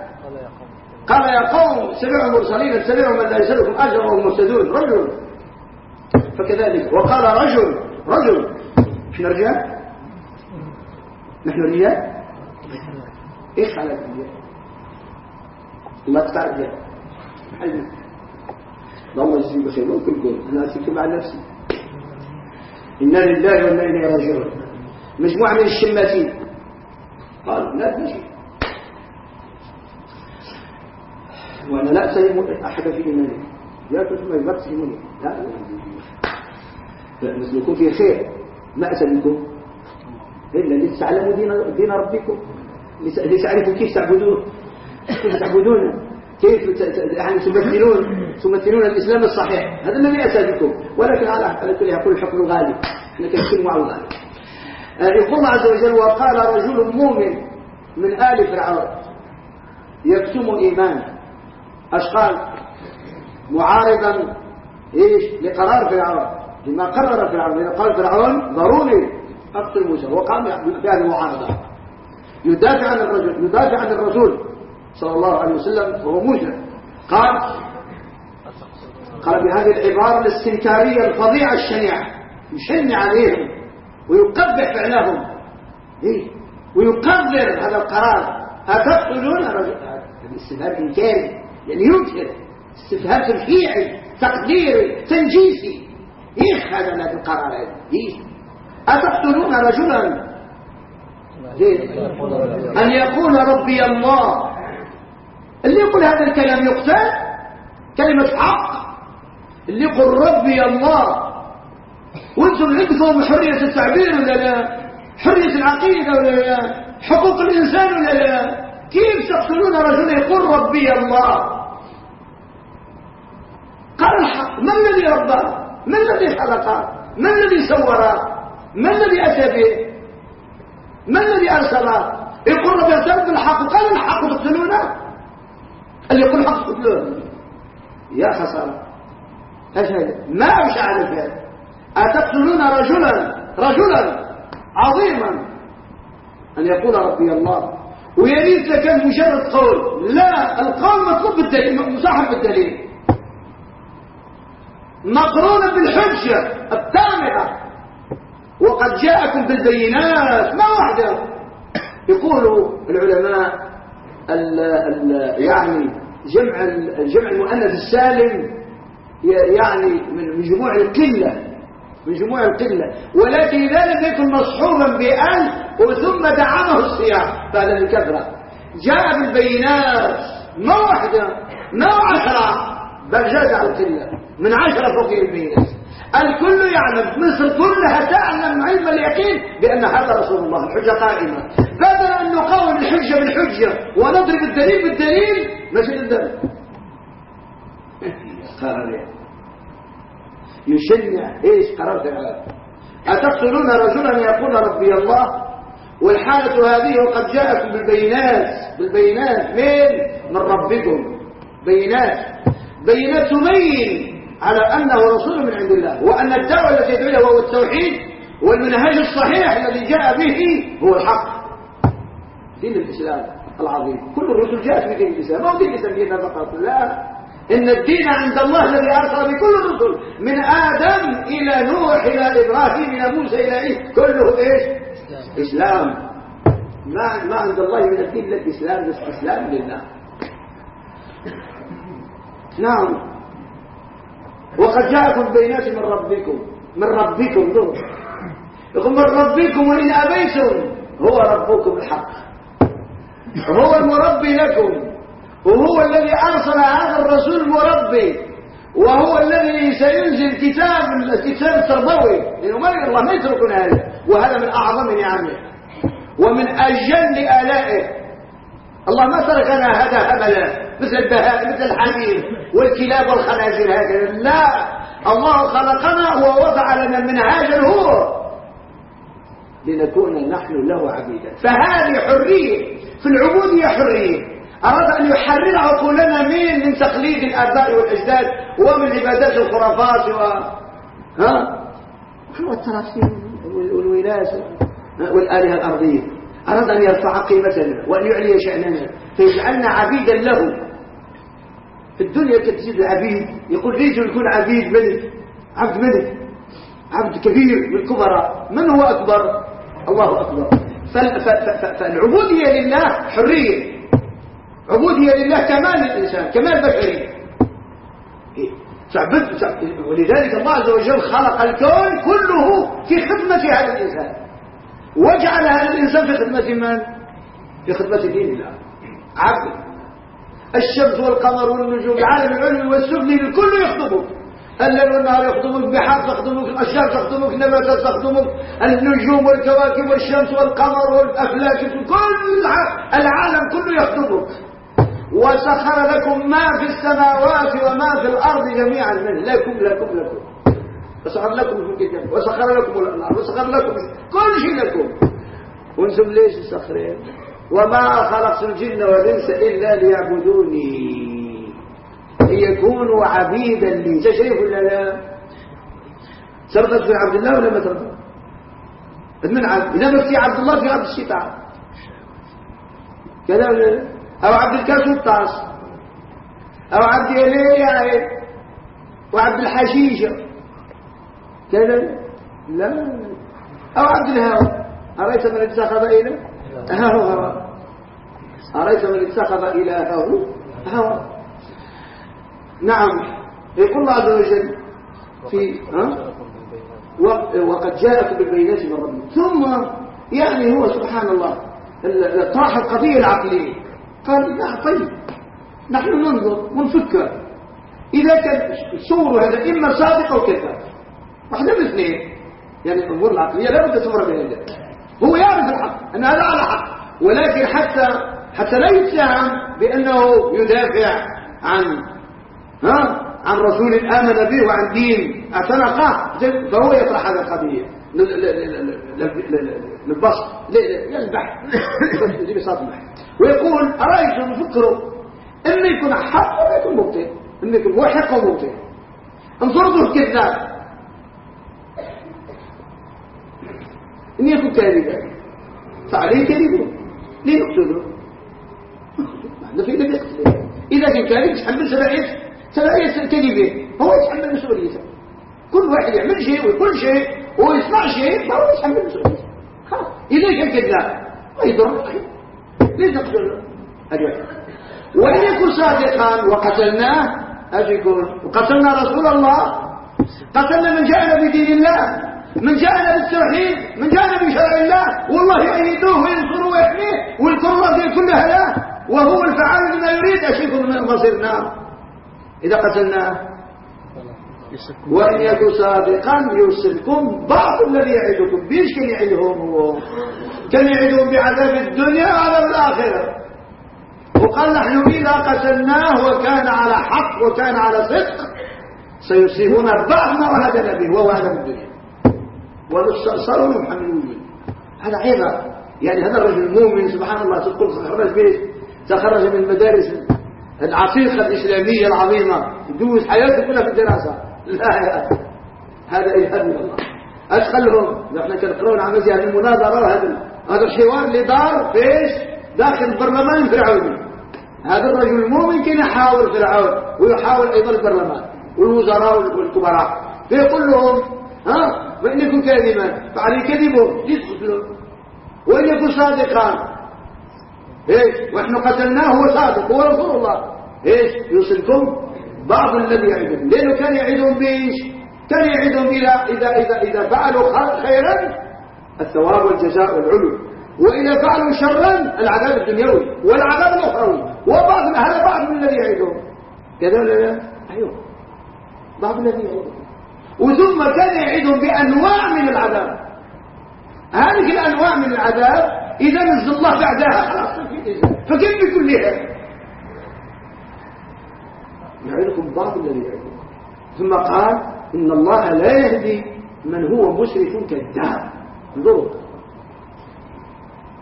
Speaker 2: قال يا قوم سمعوا المرسلين سمعوا من لا يسألكم أجر وهم مهتدون. رجل. فكذلك. وقال رجل رجل. نحن رجال رجال إيش على الرجال الله تقطع الرجال اللهم يجزيك بخير. وكلكم أنا اسكت على نفسي. إنا لله وإنا إليه راجعون. مجموعة من الشماتين. قال لا تمشي وأنا لا أسلم أحد في إيمانه لا تسمى ما تسلموني لا مثلكم في خير. ما أسلمكم إلا لتعلموا دين, دين ربكم. لتعرفوا كيف تعبدون. كيف تعبدون. كيف يعني تمثلون تمثلون الإسلام الصحيح. هذا الذي أتى بكم ولكن على كل يقول الحكم الغالي. إحنا كنتكلم مع الغالي يقول الله عز وجل وقال رجل مؤمن من آل فرعون يكتم إيمانه. إيش قال؟ معارضا إيش؟ لقرار فرعون. لما قرر فرعون. لما قال فرعون ضروري اقتل موسى وقام بهذه المعارضة. يدافع عن الرجل يدافع عن الرسول صلى الله عليه وسلم وهو مجرم. قال قال بهذه العبارة الاستنكارية الفظيعة الشنيعة. يشن عليهم ويقبح فعلهم. إيه؟ ويقدر هذا القرار. أتقتلون هذا استفهام إنكاري. يعني ينكر. استفهام تشريعي تقديري تنجيسي. إيش هذا القرار؟ هذا إيش أتقتلون رجلا؟ أن يقول ربي الله. اللي يقول هذا الكلام يقتل؟ كلمة حق. اللي يقول ربي الله. وأنتم عندكم حرية التعبير ولا لا؟ حرية العقيدة ولا لا؟ حقوق الإنسان ولا لا؟ كيف تقتلون رجل يقول ربي الله؟ قال الحق. من الذي رباه؟ من الذي خلقه؟ من الذي سوره من الذي أتى به؟ من الذي أرسله يقول ربي أرسلت الحق قال الحق تقتلونه اللي يقول حق قتلون يا خسارة. هذا ما أمشى على الفعل. أتقتلون رجلا رجلا عظيما. أن يقول ربي الله ويا ريت كان مجرد قول لا القول مطلوب بالدليل مصاحب بالدليل. مقرون بالحجة التامعة وقد جاءكم بالبينات. ما واحدة. يقول العلماء ال ال يعني جمع الجمع المؤنث السالم يعني من جموع القلة من جموع القلة. ولكن إذا لم يكن مصحوبا بأن وثم دعمه السياق بعد الكثرة جاء بالبينات. ما واحدة. ما عشرة. بل على القلة. من عشرة فوق البينات الكل يعلم مصر كلها تعلم علم اليقين بأن هذا رسول الله الحجة قائمة. بدل أن نقاوم الحجة بالحجة ونضرب الدليل بالدليل ماشي الدليل. قرار يشنع إيش قرار تعالى أتقتلون رجلا يقول ربي الله؟ والحالة هذه وقد جاءكم بالبينات بالبينات. من من ربكم. بينات. بينات تبين على أنه رسول من عند الله وأن الدعوة التي يدعو هو التوحيد والمنهج الصحيح الذي جاء به هو الحق. دين الإسلام العظيم. كل الرسل جاءت بدين الإسلام. ما هو دين الإسلام؟ فقط لا إن الدين عند الله الذي أرسل بكل الرسل من آدم إلى نوح إلى إبراهيم إلى موسى إلى عيسى كله إيش؟ إسلام. ما ما عند الله من الدين إلا الإسلام. الاستسلام لله. نعم. وقد جاءكم بينات من ربكم. من ربكم دون يقول من ربكم وإن أبيتم هو ربكم الحق. هو المربي لكم. وهو الذي أرسل هذا الرسول المربي وهو الذي سينزل كتاب الكتاب التربوي لأنه ما الله ما يتركنا هذا. وهذا من أعظم نعمه. ومن أجل آلائه. الله ما تركنا هذا هملا مثل البهائم مثل الحمير والكلاب والخنازير هكذا لا الله خلقنا ووضع لنا منهاجا هو. لنكون نحن له عبيدا. فهذه حرية في العبودية حرية. أراد أن يحرر عقولنا من من تقليد الآباء والأجداد ومن عبادات الخرافات و ها؟ والتراثيم والولاس والآلهة الأرضية؟ أراد أن يرفع قيمتنا وأن يعلي شأننا فيجعلنا عبيدا له. في الدنيا كتجد العبيد. يقول ليش يكون عبيد ملك عبد ملك عبد كبير من الكبراء. من هو أكبر؟ الله أكبر. فالعبودية لله حرية. عبودية لله كمال الإنسان كمال بشري. ولذلك الله عز وجل خلق الكون كله في خدمة هذا الإنسان. وجعل هذا الإنسان في خدمة من؟ في خدمة دين الله. عبد. الشمس والقمر والنجوم العالم العلمي والسفلي الكل يخدمك الليل والنهار يخدمك بحار تخدمك الأشجار تخدمك النباتات تخدمك النجوم والكواكب والشمس والقمر والأفلاك كل العالم كله يخدمك وسخر لكم ما في السماوات وما في الأرض جميعا منه لكم لكم لكم. وسخر لكم الجنة وسخر لكم الأرض وسخر لكم كل شيء لكم. وأنتم ليش تسخرين وما خلقت الجن والإنس إلا ليعبدوني. ليكونوا عبيدا لي. تشريف ولا لا. سرقت في عبد الله ولا ما تربط؟ من عبد إذا في عبد الله في عبد الشيطان. ولا أو عبد الكاس والطاس. أو عبد إليه وعبد الحشيشة. كذا لا أو عبد الهوى أرأيت من اتخذ إله هوى أرأيت من اتخذ إلهه هوى نعم. يقول الله عز وجل في ها؟ وقد جاءت بالبينات من ربك ثم يعني هو سبحان الله طرح القضية العقلية. قال لا طيب. نحن ننظر ونفكر إذا كان صور هذا إما صادق أو كذاب. واحدة من اثنين. يعني الأمور العقلية لا بد تمر بهذا. هو يعرف الحق. أن هذا على حق. ولكن حتى حتى لا يتهم بأنه يدافع عن ها؟ عن رسول آمن به وعن دين اعتنقه فهو يطرح هذه القضية. للبسط. للبحث لبساط البحث. ويقول أرأيتم فكروا إما يكون حق ولا يكون مبطئ. إما يكون هو حق ومبطئ انظروا الكذاب. إن يكون كاذبا فعليه كذبه ليه يقتله ما في إلا إذا كان يتحمل سبعية سبعية كذبه هو يتحمل مسؤوليته كل واحد يعمل شيء ويقول شيء ويسمع شيء فهو يتحمل مسؤوليته خلاص. إذا كان كذاب ما يضر. ليه تقتله هذه وإن يكون صادقا. وقتلناه. إيش يكون وقتلنا رسول الله. قتلنا من جاءنا بدين الله. من جاءنا بالتوحيد من جاءنا بشرع الله والله يأيدوه وينصره ويحميه والكرة دي كلها له وهو الفعال لما يريد أشيكم من مصيرنا إذا قتلناه. وإن يكون صادقا يرسلكم. بعض الذي يعدكم بيش كان يعدهم هو. كان يعدهم بعذاب الدنيا وعذاب الآخرة. وقال نحن إذا قتلناه وكان على حق وكان على صدق سيصيبون بعض ما وعدنا به وهو عذاب الدنيا. والاستأصال محملون هذا عيبة يعني هذا الرجل المؤمن سبحان الله تقول تخرج به تخرج من المدارس العتيقة الإسلامية العظيمة يدوز حياته كلها في الدراسة. لا يا هذا إلهام من الله. أدخلهم. نحن كنقرون عن هذه المناظرة هذا هذا الحوار اللي دار فيش داخل البرلمان الفرعوني هذا الرجل المؤمن كان يحاول فرعون ويحاول أيضا البرلمان والوزراء والكبراء. فيقول لهم كاذبا فعليه كذبه يدخل وإن يكون صادقا. إيش؟ ونحن قتلناه هو صادق هو رسول الله. إيش؟ يوصلكم؟ بعض الذي يعدهم. لأنه كان يعدهم بإيش؟ كان يعدهم إلى اذا اذا إذا فعلوا خيرا الثواب والجزاء والعلو. وإذا فعلوا شرا العذاب الدنيوي والعذاب الأخروي. وبعض هذا بعض من الذي يعدهم. كذا ولا لا؟ أيوه. بعض الذي يعدهم. وثم كان يعدهم بأنواع من العذاب. هذه الأنواع من العذاب إذا نزل الله بعدها خلاص. فكيف بكلها يعدكم بعض الذي يعدكم. ثم قال إن الله لا يهدي من هو مسرف كذاب. انظروا.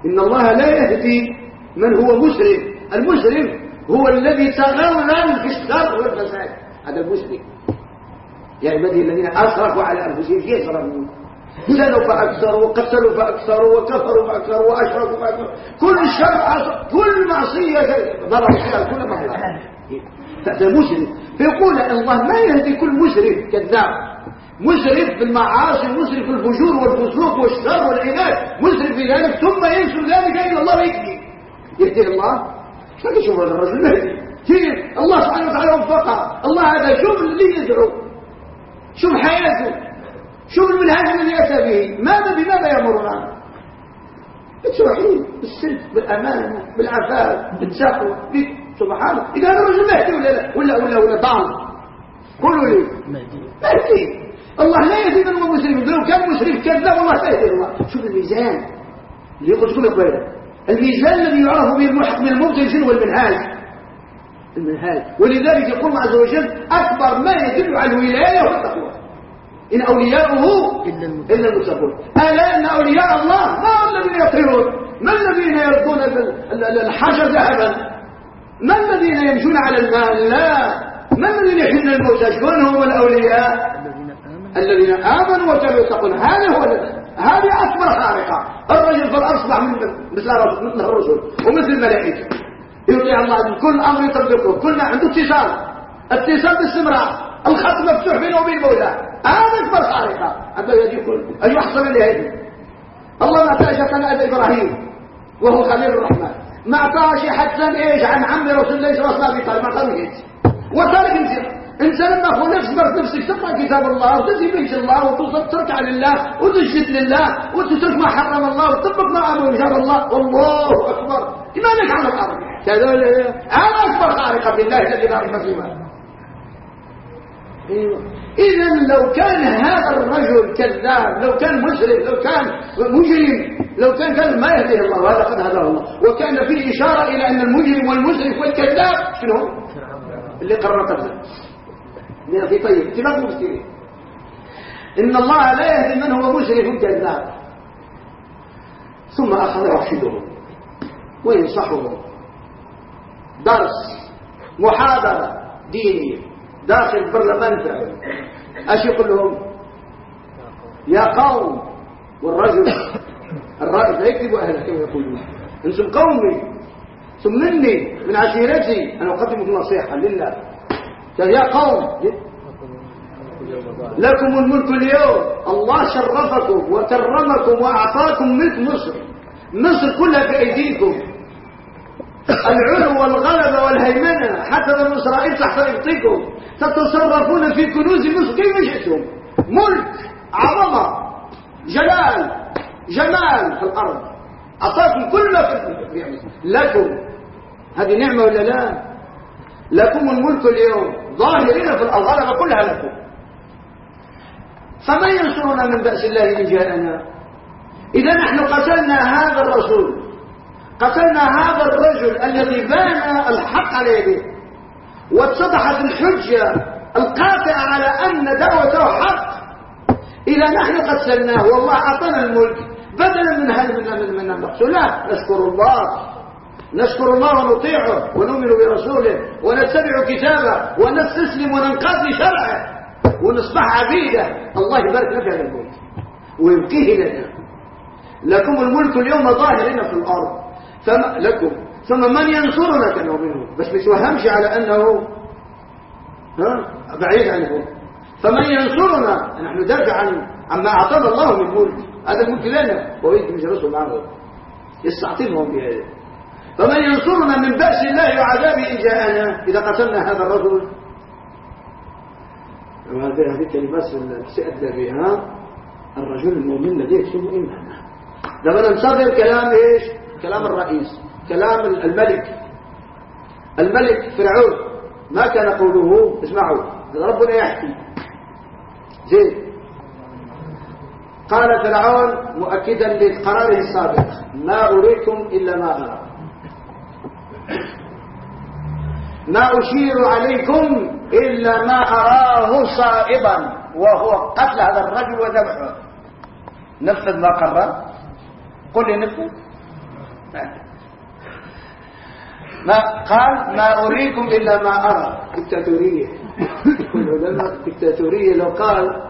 Speaker 2: إن الله لا يهدي من هو مسرف المسرف هو الذي تغرن في الشر والفساد. هذا المسرف يا عبادي الذين أسرفوا على أنفسهم يسرفون زنوا فأكثروا وقتلوا فأكثروا وكفروا فأكثروا وأشركوا فأكثروا. كل الشر كل معصية ضرب فيها كل مرة هذا مسرف فيقول الله ما يهدي كل مسرف كذاب. مسرف في المعاصي مسرف في الفجور والفسوق والشر والعناد مسرف في ذلك ثم ينسوا ذلك إلى الله ويكفي يهدي الله؟ شو شوف هذا الرجل كيف؟ الله سبحانه وتعالى وفقه. الله هذا شوف اللي يدعو. شوف حياته. شوف المنهاج الذي أتى به. ماذا بماذا يأمرنا؟ بالتوحيد بالسلف بالأمانة بالعفاف بالتقوى. سبحانه. إذا هذا الرجل مهدي ولا لا؟ ولا ولا ولا ضال قولوا لي. مهدي الله لا يهدي من هو مسلم. لو كان مسلم كذاب الله لا يهدي الله شوف الميزان. اللي يقول شكون يقول؟ الميزان الذي يعرف به الملحق من المبطل شنو هو المنهاج؟ المنهاج ولذلك يقول الله عز وجل أكبر ما يدل على الولاية والتقوى إن أولياؤه إلا المتقون. ألا إن أولياء الله ما هم الذين يطيرون ما الذين يردون الحجر ذهبا؟ ما الذين يمشون على الماء؟ لا. ما الذين يحيون الموتى؟ شكون هم الأولياء؟ الذين آمنوا. وكانوا يتقون. هذا هو هذه أكبر خارقة. الرجل في الأصبح مثل مثل الرسل ومثل الملائكة. يطيع الله كل أمر يطبقه كل عنده اتصال. اتصال باستمرار. الخط مفتوح بينه وبين مولاه هذا أكبر خارقة. أما يقول ان يحصل لهذه الله ما اعطاش كان إبراهيم وهو خليل الرحمن. ما اعطاش حتى إيش عن عم رسول الله صلى الله عليه وسلم ما اعطاش وترك انت انت لما نفسك بس نفسك. تقرأ كتاب الله وتزي بيت الله وتوصل تركع لله وتسجد لله وتترك ما حرم الله وتطبق ما أمر الله. والله أكبر. ايمانك على الأرض. كذا أنا أكبر خارقه بالله الذي فيه أيوه. اذا لو كان هذا الرجل كذاب لو كان مسرف لو كان مجرم لو كان كان ما يهديه الله وهذا قد هداه الله. وكان فيه اشاره إلى أن المجرم والمسرف والكذاب شنو؟ اللي قرر قتله في طيب اتفاق المسلمين إن الله لا يهدي من هو مسرف كذاب. ثم أخذ يرشدهم وينصحهم درس محاضرة دينية داخل البرلمان إيش يقول لهم؟ يا قوم والرجل الرائد لا يكذب أهله كما يقولون. أنتم قومي ثم مني من عشيرتي. أنا أقدمكم نصيحة لله. يا قوم لكم الملك اليوم. الله شرفكم وكرمكم وأعطاكم ملك مصر. مصر كلها في أيديكم العلو والغلبة والهيمنة. حتى بنو إسرائيل تحت إبطيكم تتصرفون في كنوز مصر كيف شئتم ملك عظمة جلال جمال في الأرض. أعطاكم كل ما في لكم هذه نعمة ولا لا؟ لكم الملك اليوم. ظاهرين في الغلبة كلها لكم. فمن ينصرنا من بأس الله إن جاءنا؟ إذا نحن قتلنا هذا الرسول. قتلنا هذا الرجل الذي بان الحق على يده واتضحت الحجة القاطعة على أن دعوته حق. إذا نحن قتلناه والله أعطانا الملك. بدلا من هذا من من المقصود لا نشكر الله. نشكر الله ونطيعه ونؤمن برسوله ونتبع كتابه ونستسلم وننقاد لشرعه ونصبح عبيده. الله يبارك لك هذا الملك ويبقيه لنا. لكم الملك اليوم ظاهرين في الأرض. لكم. ثم من ينصرنا كانوا منه بس مش وهمش على أنه ها بعيد عنه. فمن ينصرنا نحن ندافع عن عما أعطانا الله من ملك. هذا الملك لنا. ويجب مش رسول معه. يستعطفهم بهذا. فمن ينصرنا من بأس الله وعذابه إن جاءنا إذا قتلنا هذا الرجل. هذه كلمات سأدى بها الرجل المؤمن الذي يكتب إيمانه. لما ننتظر كلام إيش؟ كلام الرئيس كلام الملك. الملك فرعون ما كان قوله اسمعوا ربنا يحكي. زين. قال فرعون مؤكدا لقراره السابق ما أريكم إلا ما أرى ما أشير عليكم إلا ما أراه صائبا وهو قتل هذا الرجل وذبحه. نفذ ما قرر؟ قل لي نفذ. ما قال ما أريكم إلا ما أرى. دكتاتورية. العلماء دكتاتورية لو قال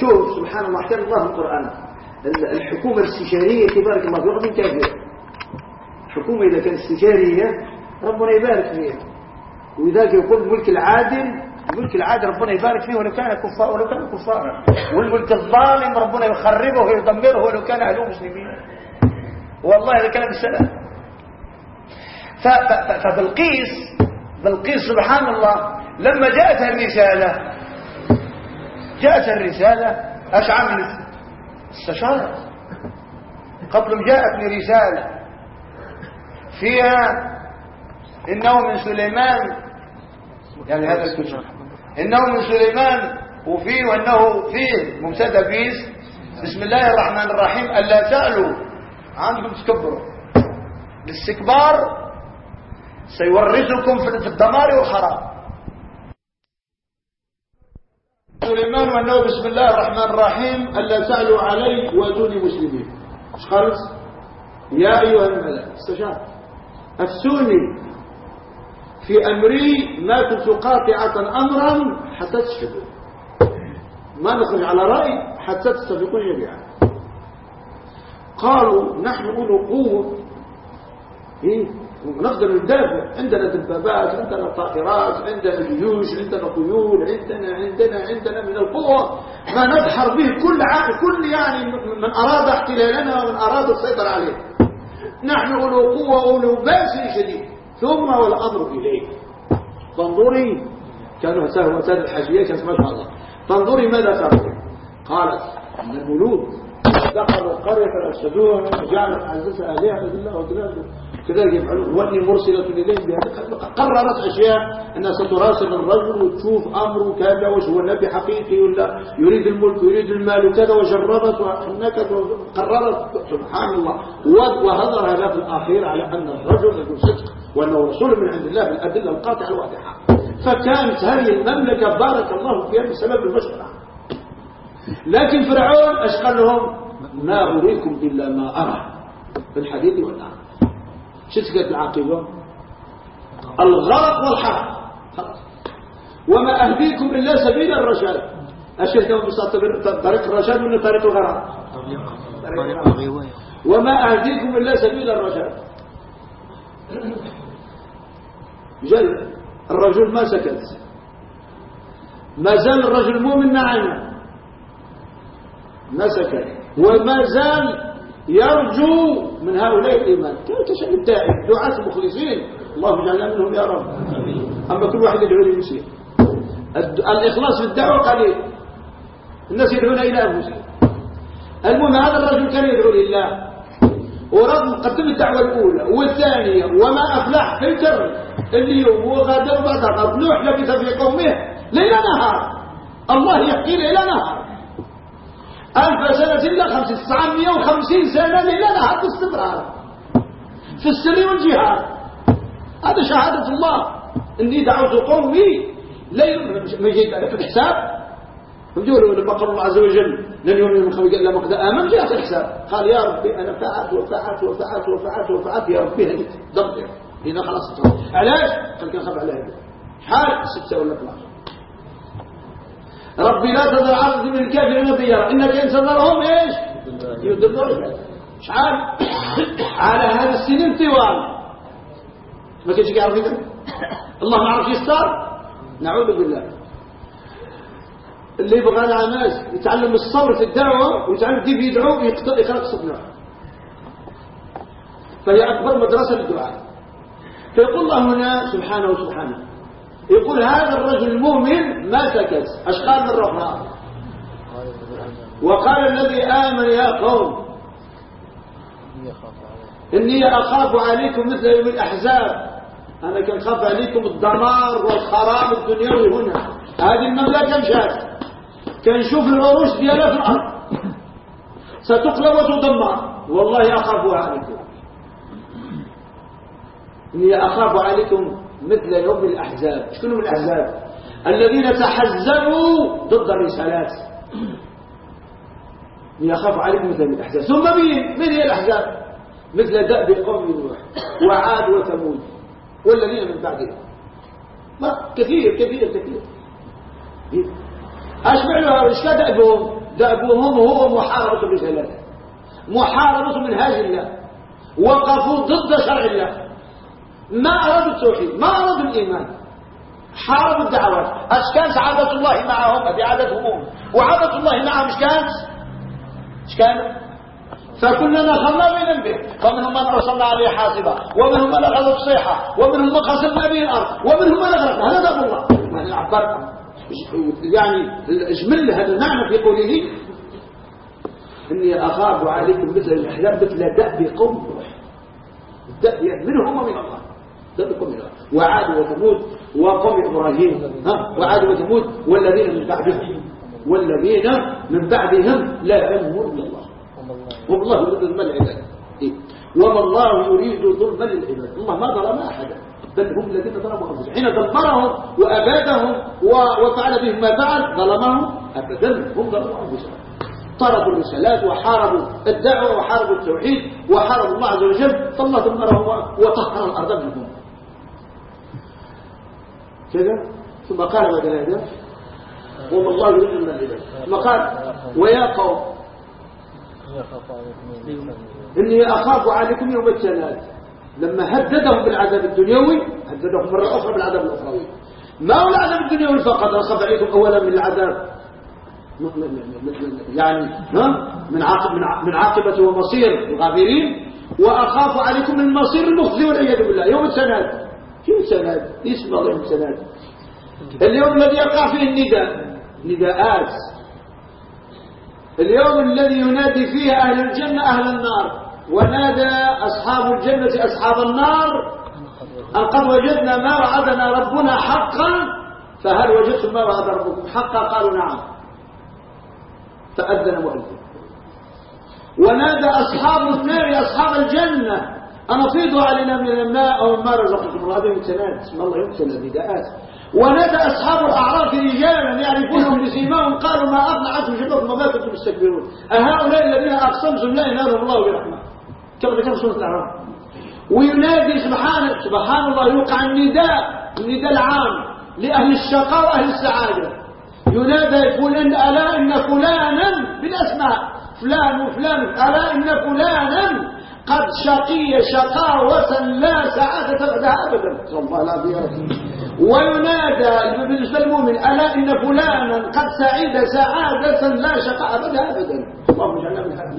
Speaker 2: شوف سبحان الله احكام الله القرآن. الحكومة الاستشارية تبارك الله وقت كافر الحكومة إذا كانت استشارية ربنا يبارك فيها. ولذلك يقول الملك العادل الملك العادل ربنا يبارك فيه ولو كان كفار ولو كان كفارا. والملك الظالم ربنا يخربه ويدمره ولو كان أهله مسلمين. والله هذا كلام السلام فبلقيس بلقيس سبحان الله لما جاءتها الرسالة جاءت الرسالة إيش عملت استشارت قبل جاءتني رسالة فيها إنه من سليمان يعني هذا الكتاب إنه من سليمان وفيه وأنه فيه مبتدا بيس بسم الله الرحمن الرحيم. ألا تألوا عندكم تكبروا. الاستكبار سيورثكم في الدمار والخراب سليمان وأنه بسم الله الرحمن الرحيم ألا تألوا علي وأتوني مسلمين. إيش قالت؟ يا أيها الملأ استشار أفتوني في أمري ما كنت قاطعة أمرا حتى تشهدوا. ما نخرج على رأي حتى تتفقون جميعا قالوا نحن أولو قوة. إيه؟ نقدر ندافع. عندنا دبابات عندنا طائرات عندنا جيوش عندنا خيول عندنا عندنا عندنا من القوة. ما نظهر به كل عقل كل يعني من أراد احتلالنا ومن أراد السيطرة عليه. نحن أولو قوة أولو بأس شديد. ثم والأمر إليك. فانظري كانوا سهوة الحاجية كانت ما شاء الله. فانظري ماذا تقول قالت أن الملوك دخلوا القرية فأفسدوها وجعلت عزيزة آلهة بالله وكذلك كذلك يفعلون وإني مرسلة إليهم قررت أشياء أنها ستراسل الرجل وتشوف أمره كذا وش هو النبي حقيقي ولا يريد الملك ويريد المال وكذا وجربت ونكت وقررت. سبحان الله. وهذا هذا في الأخير على أن الرجل له صدق وأنه رسول من عند الله بالأدلة القاطعة الواضحة. فكانت هذه المملكة بارك الله فيها بسبب المشرع لكن فرعون أشقى لهم ما أريكم إلا ما أرى في الحديث والآن شو كانت العاقبة الغرق والحرق. خلاص. وما أهديكم إلا سبيل الرشاد. الشركة طريق الرشاد من طريق الغرق؟ وما أهديكم إلا سبيل الرشاد. جل الرجل ما سكت. ما زال الرجل مؤمن ناعما ما سكت. وما زال يرجو من هؤلاء الإيمان. كيف تشأ الداعي دعاة مخلصين اللهم اجعلنا منهم يا رب. أما كل واحد يدعو لنفسه الإخلاص في الدعوة قليل. الناس يدعون إلى أنفسهم. المهم هذا الرجل كان يدعو لله. ورغم قدم الدعوة الأولى والثانية وما أفلح في الجر اليوم وغدا وبعد غد نوح لبث في قومه ليل نهار. الله يحكي ليل نهار. ألف سنة إلا خمس تسعمية وخمسين سنة ليل نهار باستمرار. في السر والجهاد. هذا شهادة الله. إني دعوت قومي ليل مجيد في الحساب. فجوا لما قال الله عز وجل لن يؤمن من خوي إلا مقد امن جاء الحساب. قال يا ربي أنا فعلت وفعلت وفعلت وفعلت وفعلت. يا ربي هديت. ضبط اذا خلاص علاش؟ قال كان خاف عليه حال ستة ولا 12 ربي لا تذر عرض من الكافرين ديارا إنك إن تذرهم إيش؟ يضلون شحال على هذا السنين طوال. ما كانش يعرف يدرك الله ما عرف يستار نعوذ بالله. اللي يبغى ناس يتعلم الصبر في الدعوة ويتعلم كيف يدعو يخلق صبر فهي أكبر مدرسة للدعاء. فيقول الله هنا سبحانه وسبحانه يقول هذا الرجل المؤمن ما سكت أشقال من رفعه وقال الذي آمن يا قوم. إني أخاف عليكم مثل يوم الأحزاب. أنا كان خاف عليكم الدمار والخراب الدنيوي هنا. هذه المملكة مشات كنشوف العروش ديالها في الأرض. ستقلب وتدمر. والله أخاف عليكم. إني أخاف عليكم مثل يوم الأحزاب. من الأحزاب؟ الذين تحزبوا ضد الرسالات. إني أخاف عليكم مثل الأحزاب. ثم مين؟ من هي الأحزاب؟ مثل دأب قوم نوح وعاد وثمود والذين من بعدهم. ما؟ كثير كثير كثير. أشبع إيش كان دأبهم؟ دأبهم هو محاربة الرسالات. محاربة منهاج الله. وقفوا ضد شرع الله. ما أرادوا التوحيد ما أرادوا الإيمان. حاربوا الدعوات. اش كانت عادة الله معهم هذه عادتهم وعادة الله معهم اش كانت اش كانت فكلنا دخلنا بين به ومنهم من أرسلنا عليه حاسبا ومنهم من أخذ الصيحة ومنهم من خسفنا به الأرض ومنهم من اغرقنا هذا دعوه الله. يعني عبر يعني اجمل هذا المعنى في قوله. إني أخاف عليكم مثل الاحلام مثل دأب قوم نوح. الدأب يعني منهم ومن الله وعاد وثمود وقوم إبراهيم. ها؟ وعاد وثمود والذين من بعدهم. والذين من بعدهم لا علم إلا الله. والله يريد ظلم العباد. إيه؟ وما الله يريد ظلم للعباد. الله ما ظلم احدا بل هم الذين ظلموا أنفسهم. حين دمرهم وأبادهم وفعل بهم ما فعل ظلمهم ابدا. هم ظلموا أنفسهم. طردوا الرسالات وحاربوا الدعوة وحاربوا التوحيد وحاربوا الله عز وجل. فالله دمرهم وطهر الأرض منهم. كذا ثم قال بعد هذا؟ وما الله يريد من العباد ثم قال ويا قوم إني أخاف عليكم يوم التناد لما هددهم بالعذاب الدنيوي هددهم مرة أخرى بالعذاب الأخروي. ما هو العذاب الدنيوي؟ فقط أخاف عليكم أولا من العذاب. يعني من عاقب من عاقبة ومصير الغابرين. وأخاف عليكم من مصير المخزي والعياذ بالله. يوم التناد يوم التناد اسم يوم التناد اليوم الذي يقع فيه النداء نداءات. اليوم الذي ينادي فيه أهل الجنة أهل النار. ونادى أصحاب الجنة أصحاب النار. أن قد وجدنا ما وعدنا ربنا حقا فهل وجدتم ما وعد ربكم حقا؟ قالوا نعم. فأذن مؤذن. ونادى أصحاب النار أصحاب الجنة. أن أفيضوا علينا من الماء أو ما رزقكم الله هذا يمتناد اسم الله يمتنى بداءات ونادى أصحاب الأعراف رجالا يعرفونهم بسيماهم قالوا ما عنكم شبابكم وما كنتم تستكبرون. أهؤلاء الذين أقسمتم لا ينالهم الله برحمة. كما ذكر سورة الأعراف؟ وينادي سبحانه سبحان الله يوقع النداء النداء العام لأهل الشقاء وأهل السعادة. ينادى فلان ألا إن فلانا؟ بالأسماء. فلان وفلان ألا إن فلانا؟ قد شقي شقاوة لا سعادة بعدها أبدا. صلى الله عليه وسلم. وينادى بالنسبة للمؤمن ألا إن فلانا قد سعيد سعادة لا شقاء أبدا. اللهم اجعلنا من هذا.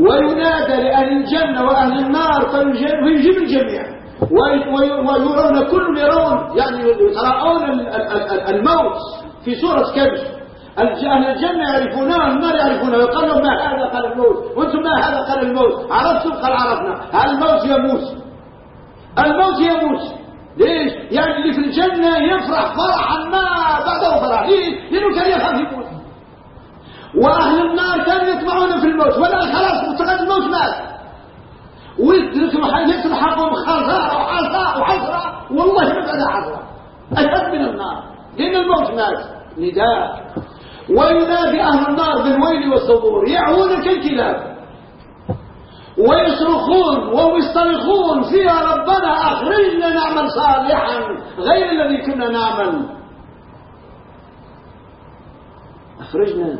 Speaker 2: وينادى لأهل الجنة وأهل النار فيجيب الجميع. ويرون كل يرون يعني يتراءون الموت في سورة كبش أهل الجنة يعرفونه النار يعرفونه يقال لهم ما هذا قال الموت؟ وأنتم ما هذا قال الموت؟ عرفتم؟ قال عرفنا. الموت يموت الموت يموت ليش؟ يعني اللي في الجنة يفرح فرحا ما بعده فرح. ليش؟ لأنه كان يخاف يموت وأهل النار كانوا يطمعون في الموت. ولا خلاص مستقد الموت مات. ويتلحقهم خسارة وحسرة وحسرة والله ما بعد حسرة أشد من النار. لأن الموت مات. نداء. وينادي أهل النار بالويل والصبور يعون كالكلاب. ويصرخون ويصطرخون فيها ربنا أخرجنا نعمل صالحا غير الذي كنا نعمل. أخرجنا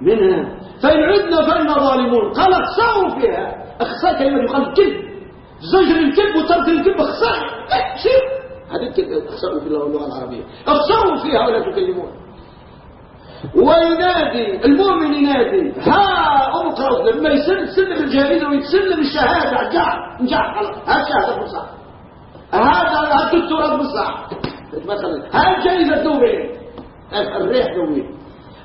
Speaker 2: منها. فإن عدنا فإنا ظالمون. قال اخسروا فيها. اخسر كلمة يقال الكذب زجر الكذب وترك الكذب اخسر اخسر هذه اخسروا في اللغة العربية. اخسروا فيها ولا تكلمون. وينادي المؤمن ينادي ها اقرأ لما يسلم الجريدة ويتسلم الشهادة جاء نجح خلاص ها الشهادة بالصح هذا هذا التراب بالصح مثلا ها الجريدة دوبين الريح دوبين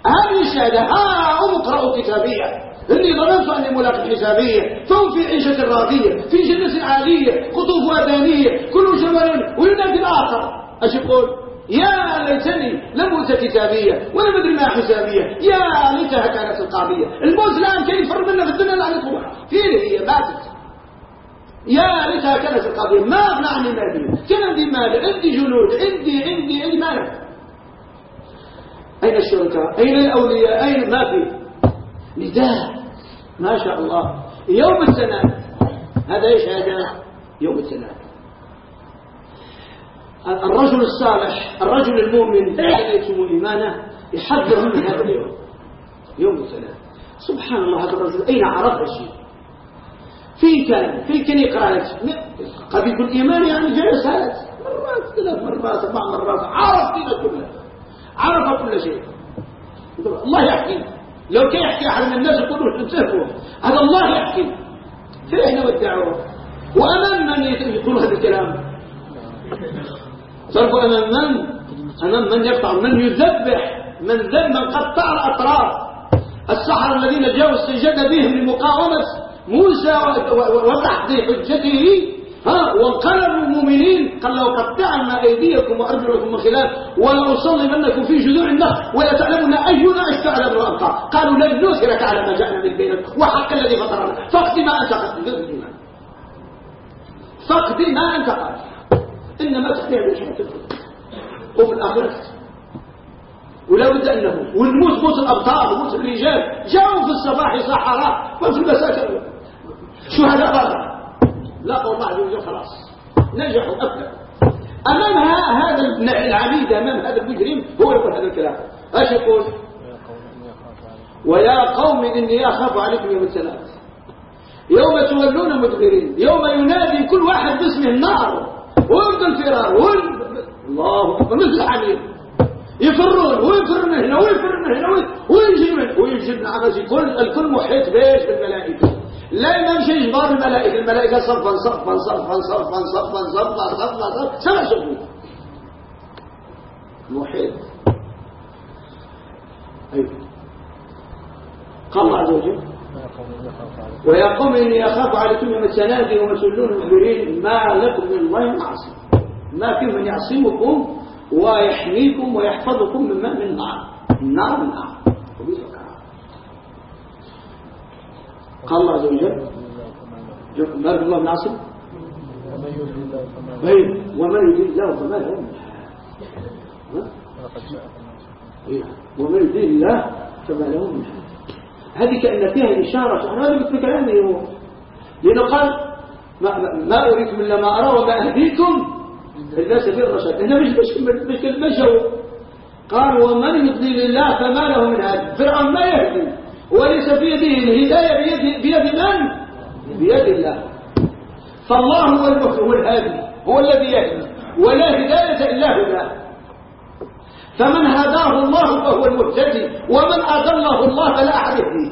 Speaker 2: هذه الشهادة ها اقرأوا كتابية إني ظننت أني ملاق حسابية فهم في عيشة راضية في جنة عالية قطوف أدانية كل جمال وينادي الآخر أش يقول؟ يا ليتني لم أوت كتابية ولا أدري ما حسابية. يا ليتها كانت القاضية. الموت الآن كان يفر منا في الدنيا لا يطلع فيه هي ماتت. يا ليتها كانت القاضية. ما أغنى عني مالي. كان عندي مال عندي جنود عندي عندي عندي مال. أين الشركاء؟ أين الأولياء؟ أين ما في؟ نداء. ما شاء الله. يوم السنة هذا إيش هذا يوم السنة الرجل الصالح الرجل المؤمن الذي يتم إيمانه يحذر من هذا اليوم. يوم الثلاث. سبحان الله هذا الرجل أين عرف الشيء؟ في كان؟ في كان يقرأ قد يكون إيمان يعني جلس هذا. مرات ثلاث مرات أربع مرات عرف فينا كله عرف كل شيء. الله يحكي. لو كان يحكي أحد من الناس يقولوا انتهوا هذا الله يحكي. فإحنا والدعوة وأمام من يقول هذا الكلام؟ صرفوا أمام من؟ أمام من يقطع؟ من يذبح؟ من ذب من قطع الأطراف السحرة الذين جاءوا استجد بهم لمقاومة موسى وتحت حجته ها؟ وانقلبوا مؤمنين. قال لو قطعنا أيديكم وأرجلكم من خلاف ولأصلبنكم في جذوع النخل ولا تعلمون أينا اشفع لنا الابقى قالوا لن نؤثرك على ما جاءنا من بينك. وحق الذي فطرنا. فاقض ما أنت قد فاقض ما أنت قد إنما تقضي شيء وفي الآخرة. ولا بد أنه والموت موت الأبطال وموت الرجال. جاءوا في الصباح سحرة وفي المساء شهداء بدر لقوا الله عز وجل خلاص. نجحوا أبدا. أمام هذا العبيد أمام هذا المجرم هو يقول هذا الكلام. أيش يقول؟ ويا قوم إني أخاف عليكم يوم الثلاث يوم تولون مدبرين. يوم ينادي كل واحد باسمه النار. ويبدو الفرار الله أكبر مثل الحمير يفرون ويفرون هنا ويفرون هنا ويجي من ويجي من عمزي كل الكل محيط بيش بالملائكة. لا يمشي جبار الملائكة الملائكة صفا صفا صفا صفا صفا صفا صفا صفا. سبع صفوف محيط. أيوه. قال الله عز وجل ويا قوم إني أخاف عليكم يوم السنادي ومسؤولون المخبرين ما لكم من الله معصم ما في من يعصمكم ويحميكم ويحفظكم من من النار النار من النار قال الله عز وجل بارك الله بن عاصم طيب. ومن يريد الله فما له من إيه. ومن يريد الله فما له من هذه كأن فيها إشارة أنا هذا مثل كلامه هو لأنه قال ما, ما أريكم إلا ما أرى وما أهديكم. الناس في الرشاد. هنا مش مش مش قال ومن يضلل الله فما له من هادي فرعون ما يهدي وليس في يده الهداية بيد, بيد من؟ بيد الله. فالله هو هو الهادي هو الذي يهدي ولا هداية إلا هداه. فمن هداه الله فهو المهتدي ومن أضله الله فلا يهديه.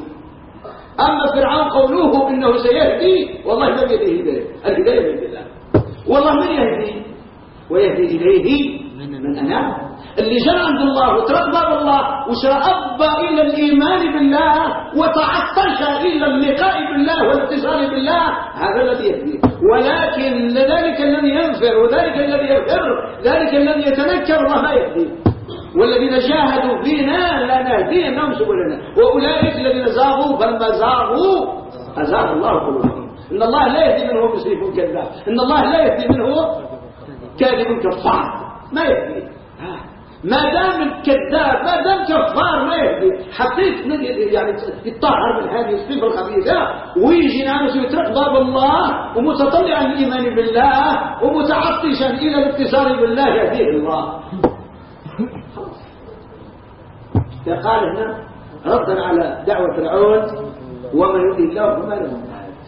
Speaker 2: أما فرعون قوله إنه سيهدي والله ما بيده هداية الهداية بيد الله. والله من يهدي؟ ويهدي إليه من أنام اللي جاء عند الله وترك باب الله وشرأب إلى الإيمان بالله وتعطش إلى اللقاء بالله والاتصال بالله هذا الذي يهدي. ولكن ذلك الذي ينفر وذلك الذي يفر ذلك الذي يتنكر الله ما يهدي. والذين جاهدوا فينا لا نهديهم سبلنا وأولئك الذين زاغوا فلما زاغوا أزاغ الله قلوبهم. إن الله لا يهدي من هو مسرف كذاب. إن الله لا يهدي من هو كاذب كفار. ما يهدي. ما دام الكذاب ما دام كفار ما يهدي. حقيقة يعني يتطهر من هذه الصفة الخبيثة. ويجي ناس ويترك باب الله ومتطلعا للإيمان بالله ومتعطشا إلى الاتصال بالله يهديه الله. فقال هنا ردا على دعوة فرعون ومن يؤذي الله فما له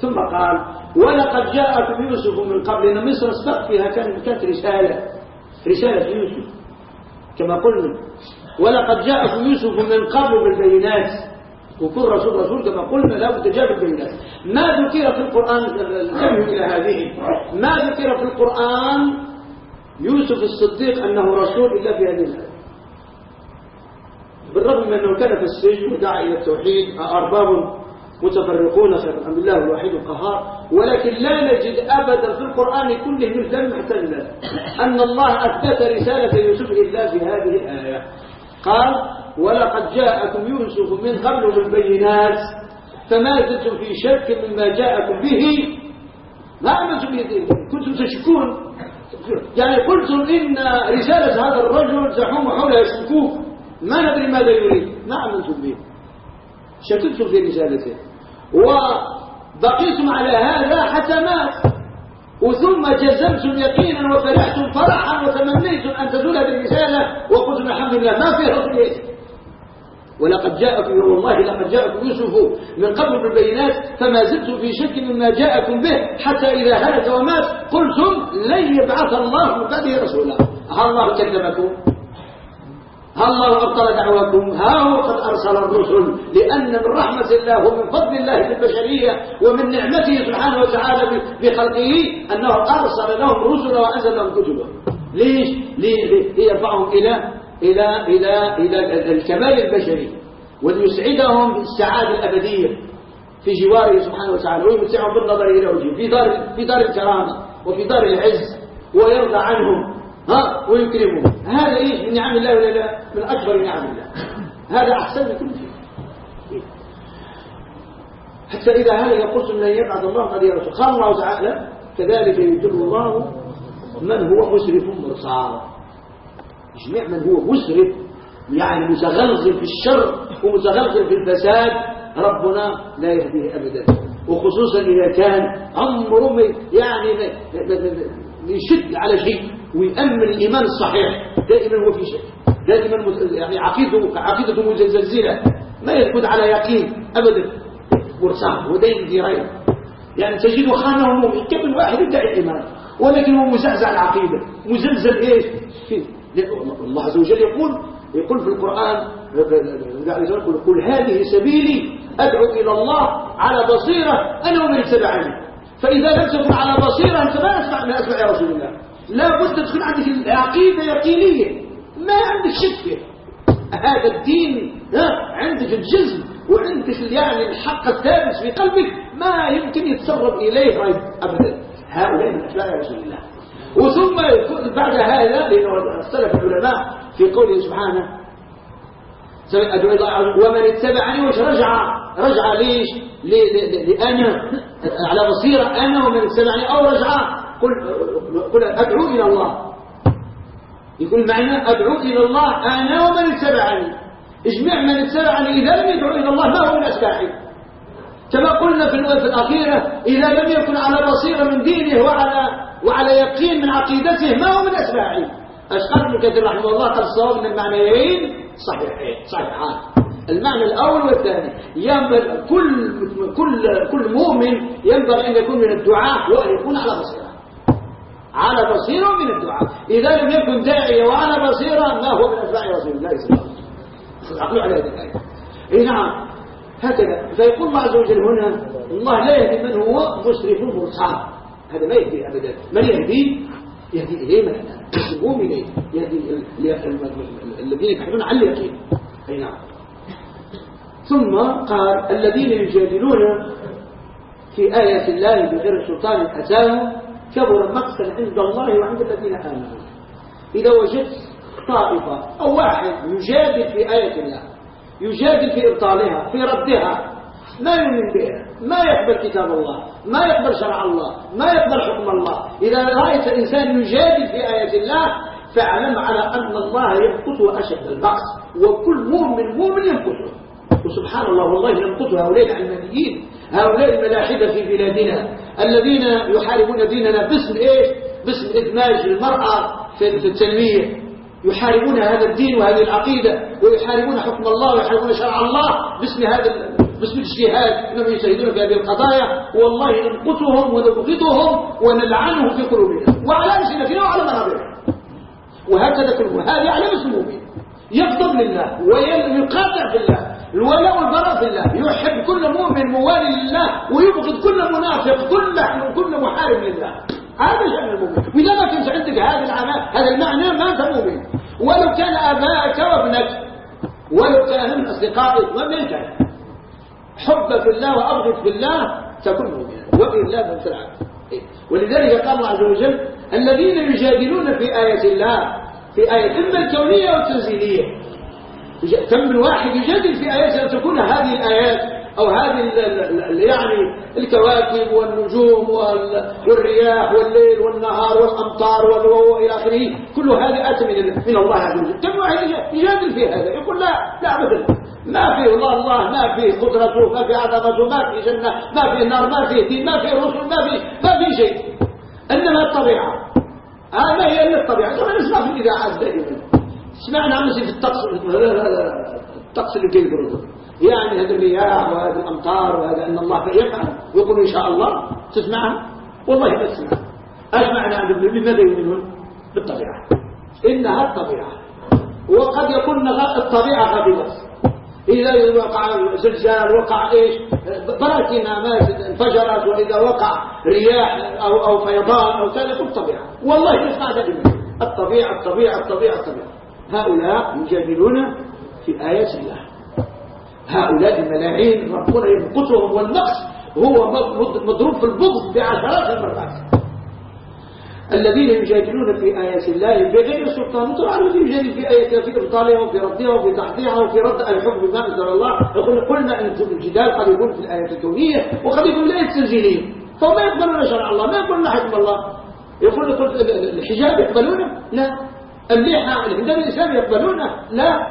Speaker 2: ثم قال ولقد جاءكم يوسف من قبل إن مصر استق فيها كانت رسالة. رسالة يوسف. كما قلنا ولقد جاءكم يوسف من قبل بالبينات. وكل رسول رسول كما قلنا لا بد جاء بالبينات. ما ذكر في القرآن انتبهوا إلى هذه. ما ذكر في القرآن يوسف الصديق أنه رسول إلا في هذه الآية. بالرغم من أنه كان في السجن ودعا إلى التوحيد أرباب متفرقون خير الحمد لله الوحيد القهار. ولكن لا نجد أبدا في القرآن كله مثلا محتلا أن الله أثبت رسالة يوسف إلا في هذه الآية. قال ولقد جاءكم يوسف من قبل بالبينات فما زلتم في شك مما جاءكم به. ما عملتم به كنتم تشكون. يعني قلتم إن رسالة هذا الرجل زحوم حولها الشكوك ما ندري ماذا يريد. ما عملتم به شككتم في رسالته. وبقيتم على هذا حتى مات. وثم جزمتم يقينا وفرحتم فرحا وتمنيتم أن تزول بالرسالة وقلتم الحمد لله ما في رسول ولقد جاءكم من الله لقد جاءكم يوسف من قبل بالبينات فما زلتم في شك مما جاءكم به حتى إذا هلك ومات قلتم لن يبعث الله من بعده رسولا هل الله كذبكم ها الله أبطل دعواكم. ها هو قد أرسل الرسل لأن من رحمة الله ومن فضل الله بالبشرية ومن نعمته سبحانه وتعالى بخلقه أنه أرسل لهم رسلا وأنزل لهم كتبا. ليش؟ ليرفعهم إلى إلى إلى إلى الكمال البشري وليسعدهم بالسعادة الأبدية في جواره سبحانه وتعالى ويمتعهم بالنظر إلى وجهه. في دار في دار الكرامة وفي دار العز ويرضى عنهم. ها؟ ويكرمهم هذا إيش من نعم الله ولا لا؟ من أكبر نعم الله. هذا أحسن من كل شيء. حتى إذا هل قلتم لن يبعث الله قد يرسل قال الله تعالى كذلك يدل الله من هو مسرف مرصاد. جميع من هو مسرف يعني متغلغل في الشر ومتغلغل في الفساد. ربنا لا يهديه أبدا. وخصوصا إذا كان عمره يعني يشد على شيء. ويأمن الإيمان الصحيح. دائما هو في شك. دائما يعني عقيدته عقيدته مزلزلة. ما يثبت على يقين أبدا. ورسام. ودين ديرين يعني تجد خانه كم واحد يدعي الإيمان؟ ولكن هو مزعزع العقيدة. مزلزل إيش؟ الله عز وجل يقول يقول في القرآن يقول هذه سبيلي أدعو إلى الله على بصيرة أنا ومن اتبعني. فإذا لم تكن على بصيرة أنت ما أسمع من أسمع رسول الله. لا بد تكون عندك العقيدة يقينية. ما عندك شك. هذا الدين عندك الجزم وعندك يعني الحق الثابت في قلبك. ما يمكن يتسرب إليه ريب أبدا. هؤلاء من أتباع رسول الله. وثم بعد هذا لأنه اختلف العلماء في قوله سبحانه ومن اتبعني وش رجع رجع ليش لأنا على بصيرة أنا ومن اتبعني أو رجع. قل, قل أدعو إلى الله. يقول معنى أدعو إلى الله أنا ومن اتبعني. اجمع من اتبعني إذا لم يدعو إلى الله ما هو من أتباعي كما قلنا في الأخيرة إذا لم يكن على بصيرة من دينه وعلى, وعلى يقين من عقيدته ما هو من أتباعي أشقال ابن كثير رحمه الله قال الصواب من المعنيين صحيحين صحيحان. المعنى الأول والثاني ينبغي كل كل كل مؤمن ينبغي أن يكون من الدعاء وأن يكون على بصيرة. على بصيرة من الدعاء. إذا لم يكن داعية وعلى بصيرة ما هو من أتباع رسول الله صلى الله عليه وسلم. عقلوا على هذه الآية نعم. هكذا. فيقول الله عز وجل هنا الله لا يهدي من هو مسرف مرصاد هذا ما يهدي أبدا. من يهدي؟ يهدي إليه من يهديهم إليه. يهدي الذين يبحثون عن اليقين. أي نعم. ثم قال الذين يجادلون في آية الله بغير سلطان أتاهم كبر مقتا عند الله وعند الذين آمنوا. إذا وجدت طائفة أو واحد يجادل في آية الله يجادل في إبطالها في ردها ما يؤمن بها ما يقبل كتاب الله ما يقبل شرع الله ما يقبل حكم الله. إذا رأيت إنسان يجادل في آية الله فاعلم على أن الله يمقته أشد البقص وكل مؤمن مؤمن يمقته وسبحان الله والله يمقت هؤلاء العلمانيين هؤلاء الملاحدة في بلادنا الذين يحاربون ديننا باسم إيش؟ باسم إدماج المرأة في التنمية. يحاربون هذا الدين وهذه العقيدة ويحاربون حكم الله ويحاربون شرع الله باسم هذا باسم الاجتهاد. إنهم يجتهدون في هذه القضايا. والله ننقتهم ونبغضهم ونلعنهم في قلوبنا وعلى السنتنا وعلى منابرنا وهكذا كل هذه على مسلمين يغضب لله ويقاطع في الله الولاء والبراء في الله. يحب كل مؤمن موالي لله ويبغض كل منافق كل كل محارب لله. هذا شأن المؤمن. وإذا ما كنت عندك هذا المعنى هذا المعنى ما أنت مؤمن. ولو كان أباك وابنك ولو كان من أصدقائك ومن كان حب في الله وأبغض في الله تكون مؤمنا. وإلا فانت العبد ولذلك قال الله عز وجل الذين يجادلون في آية الله في آية إما الكونية أو التنزيلية. كم من واحد يجادل في آيات أن تكون هذه الآيات أو هذه يعني الكواكب والنجوم والرياح والليل والنهار والأمطار وإلى آخره. كل هذه آت من الله عز وجل. كم واحد يجادل في هذا؟ يقول لا لا أبدا. ما في الله الله ما في قدرته ما في عظمته ما في جنة ما في نار ما في دين ما في رسل ما في ما في شيء. إنما الطبيعة. هذا هي الطبيعة. كما نسمع في الإذاعات دائما سمعنا عن في الطقس الطقس اللي كيف يقولوا يعني هذه الرياح وهذه الأمطار وهذا أن الله يفعل ويقول إن شاء الله تسمعها؟ والله ما تسمع. أسمعنا عن لماذا يؤمنون؟ بالطبيعة. إنها الطبيعة. وقد يكون الطبيعة غضبت إذا وقع زلزال وقع إيش؟ براكين ما انفجرت وإذا وقع رياح أو, أو فيضان أو كذا الطبيعة والله يسمع ذلك الطبيعة الطبيعة الطبيعة الطبيعة. هؤلاء يجادلون في آيات الله. هؤلاء الملاعين ربنا ينقصهم والنقص هو مضروب في البغض بعشرات المرات. الذين يجادلون في آيات الله بغير سلطان. طبعا الذي يجادل في آياتها في إبطالها وفي ردها وفي تحضيرها وفي رد الحكم بما أنزل الله. يقول قلنا أن الجدال قد يكون في الآيات الكونية وقد يكون الآيات التنزيلية فما يقبلون شرع الله؟ ما يقبلون حكم الله. يقول الحجاب يقبلونه؟ لا. اللحى الهندام الإسلامي يقبلونه لا.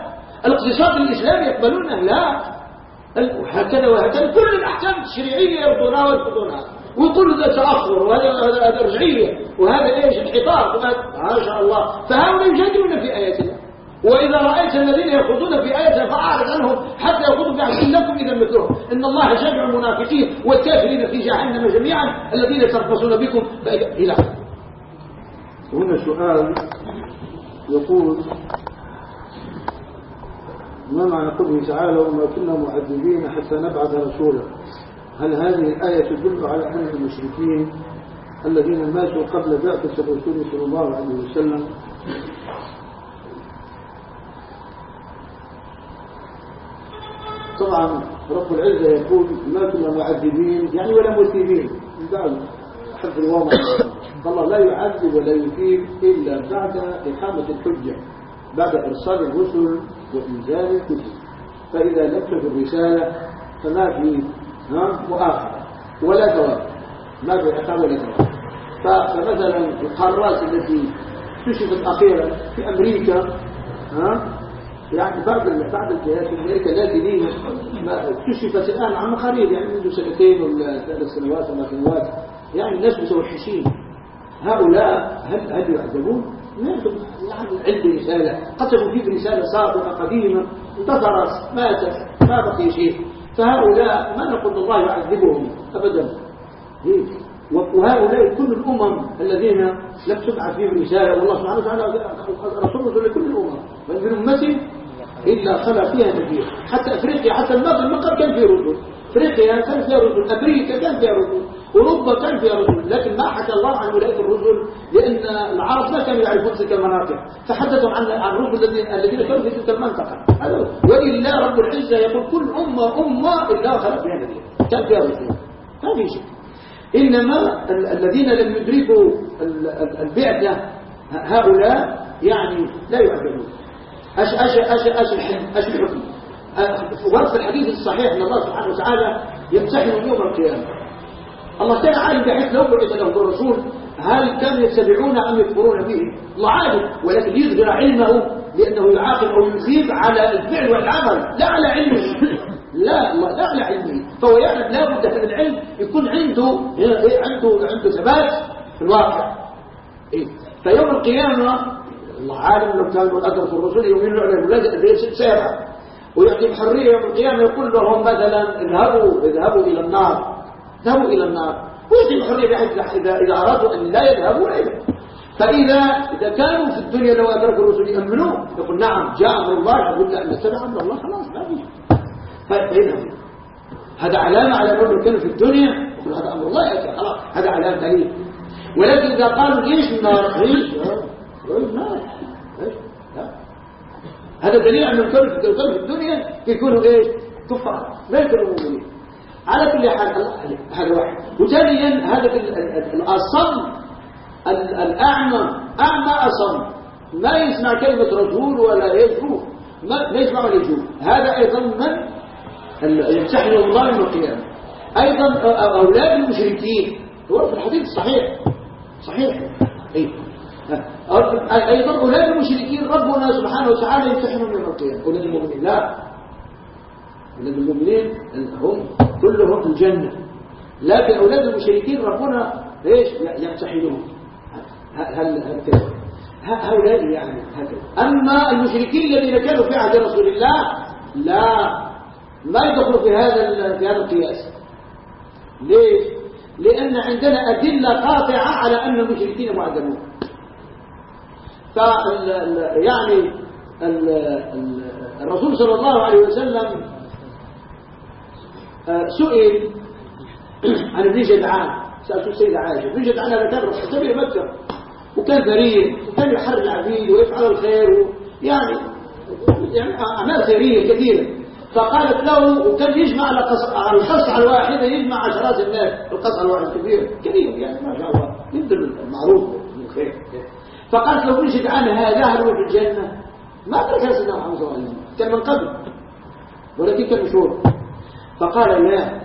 Speaker 2: الاقتصاد الإسلامي يقبلونه لا. وهكذا وهكذا. كل الأحكام التشريعية يرضونها ويرفضونها. ويقول هذا تأخر وهذا رجعية وهذا إيش؟ انحطاط ما شاء الله. فهؤلاء يجادلون في آيات الله وإذا رأيت الذين يخوضون في آياتها فأعرض عنهم حتى يخوضوا في لكم إذا مثلهم. إن الله جامع المنافقين والكافرين في جهنم جميعا. الذين تربصون بكم. إلى
Speaker 3: هنا سؤال يقول ما معنى قوله تعالى وما كنا معذبين حتى نبعث رسولا هل هذه الآية تدل على أن المشركين الذين ماتوا قبل بعثة الرسول صلى الله عليه وسلم طبعا رب العزة يقول ما كنا معذبين يعني ولا مثيبين بعد حفظ الواضح الله لا يعذب ولا يثيب إلا بعد إقامة الحجة بعد إرسال الرسل وإنزال الكتب. فإذا تكن الرسالة فما في مؤاخذة ولا ثواب ما في عقاب ولا ثواب فمثلا القارات التي كشفت أخيرا في أمريكا ها يعني بعض بعض الجهات في أمريكا لا دينية كشفت الآن عن قريب يعني منذ سنتين ولا ثلاث سنوات ولا سنوات. يعني الناس متوحشين. هؤلاء هل هل يعذبون؟
Speaker 2: يعني عندي رسالة. قد تكون فيك رسالة سابقة قديمة انتصرت ماتت ما بقي شيء. فهؤلاء ما نقول الله يعذبهم أبدا. وهؤلاء كل الأمم الذين لم تبعث فيهم رسالة والله سبحانه وتعالى رسول لكل الأمم. من أمة إلا خلى فيها نذير حتى أفريقيا حتى المغرب المغرب كان فيه رسل أفريقيا كان فيها رسل أمريكا كان فيها رسل أوروبا كان فيها رسل لكن ما حكى الله عن ولاية الرسل لأن العرب ما كانوا يعرفون تلك المناطق. فحدثوا عن عن الرسل الذين كانوا في تلك المنطقة. وإلا رب العزة يقول كل أمة أمة إلا خلق فيها نذير كان فيها رسل ما في شيء إنما الذين لم يدركوا البعثة هؤلاء يعني لا يعذبون أش أش أش أش الحكم أش الحكم. ورد الحديث الصحيح أن الله سبحانه وتعالى يمتحن يوم القيامة. الله كان عالم بحيث لو بعث لهم الرسول هل كانوا يتبعون أم يكفرون به؟ الله عالم ولكن يظهر علمه لأنه يعاقب أو يثيب على الفعل والعمل لا على علمه. لا الله لا على علمه. فهو يعلم لا بد من العلم يكون عنده عنده عنده ثبات في الواقع. إيه؟ فيوم القيامة الله عالم كانوا أدرك الرسول يؤمنون على الولاد ليش سيرة ويعطيهم حرية يوم القيامة يقول لهم مثلا اذهبوا اذهبوا إلى النار. ذهبوا إلى النار. ويعطيهم حرية بحيث إذا, إذا أرادوا أن لا يذهبوا إليه فإذا إذا كانوا في الدنيا لو أدركوا الرسول يؤمنون يقول نعم جاء أمر الله يقول لا نتبع أمر الله خلاص ما فيش فإذا هذا علامة على أنهم كانوا في الدنيا يقول هذا أمر الله خلاص هذا علامة دليل. ولكن إذا قالوا ليش النار هذا دليل أن الكل في الدنيا يكونوا إيش؟ كفار. ما يكونوا مؤمنين. على كل حال هذا واحد؟ وثانيا هذا الأصم الأعمى أعمى أصم. ما يسمع كلمة رسول ولا يشوف ما يسمع ولا يشوف هذا أيضا من يمسحه الله يوم القيامة. أيضا أولاد المشركين. هو في الحديث الصحيح صحيح. أي أيضا أولاد المشركين ربنا سبحانه وتعالى يمتحنهم يوم القيامة. أولاد المؤمنين لا. أولاد المؤمنين هم كلهم في الجنة. لكن أولاد المشركين ربنا إيش؟ يمتحنهم هل هكذا هؤلاء يعني هكذا. أما المشركين الذين كانوا في عهد رسول الله لا. ما يدخلوا في هذا في هذا القياس. ليش؟ لأن عندنا أدلة قاطعة على أن المشركين معذبون ف يعني الرسول صلى الله عليه وسلم آه، سئل عن ابن جدعان سألت السيدة عائشة ابن جدعان هذا كان كبير مكة؟ وكان فريق وكان يحرر العبيد ويفعل الخير. يعني يعني أعمال خيرية كثيرة. فقالت له وكان يجمع على القصعة الواحدة؟ يجمع عشرات الناس القصعة الواحدة كبيرة كبير يعني ما شاء الله يبدل المعروف الخير فقالت له ابن جدعان هذا هل هو في الجنة. ما ترك سيدنا محمد صلى الله عليه وسلم. كان من قبل. ولكن كان مشهور فقال لا.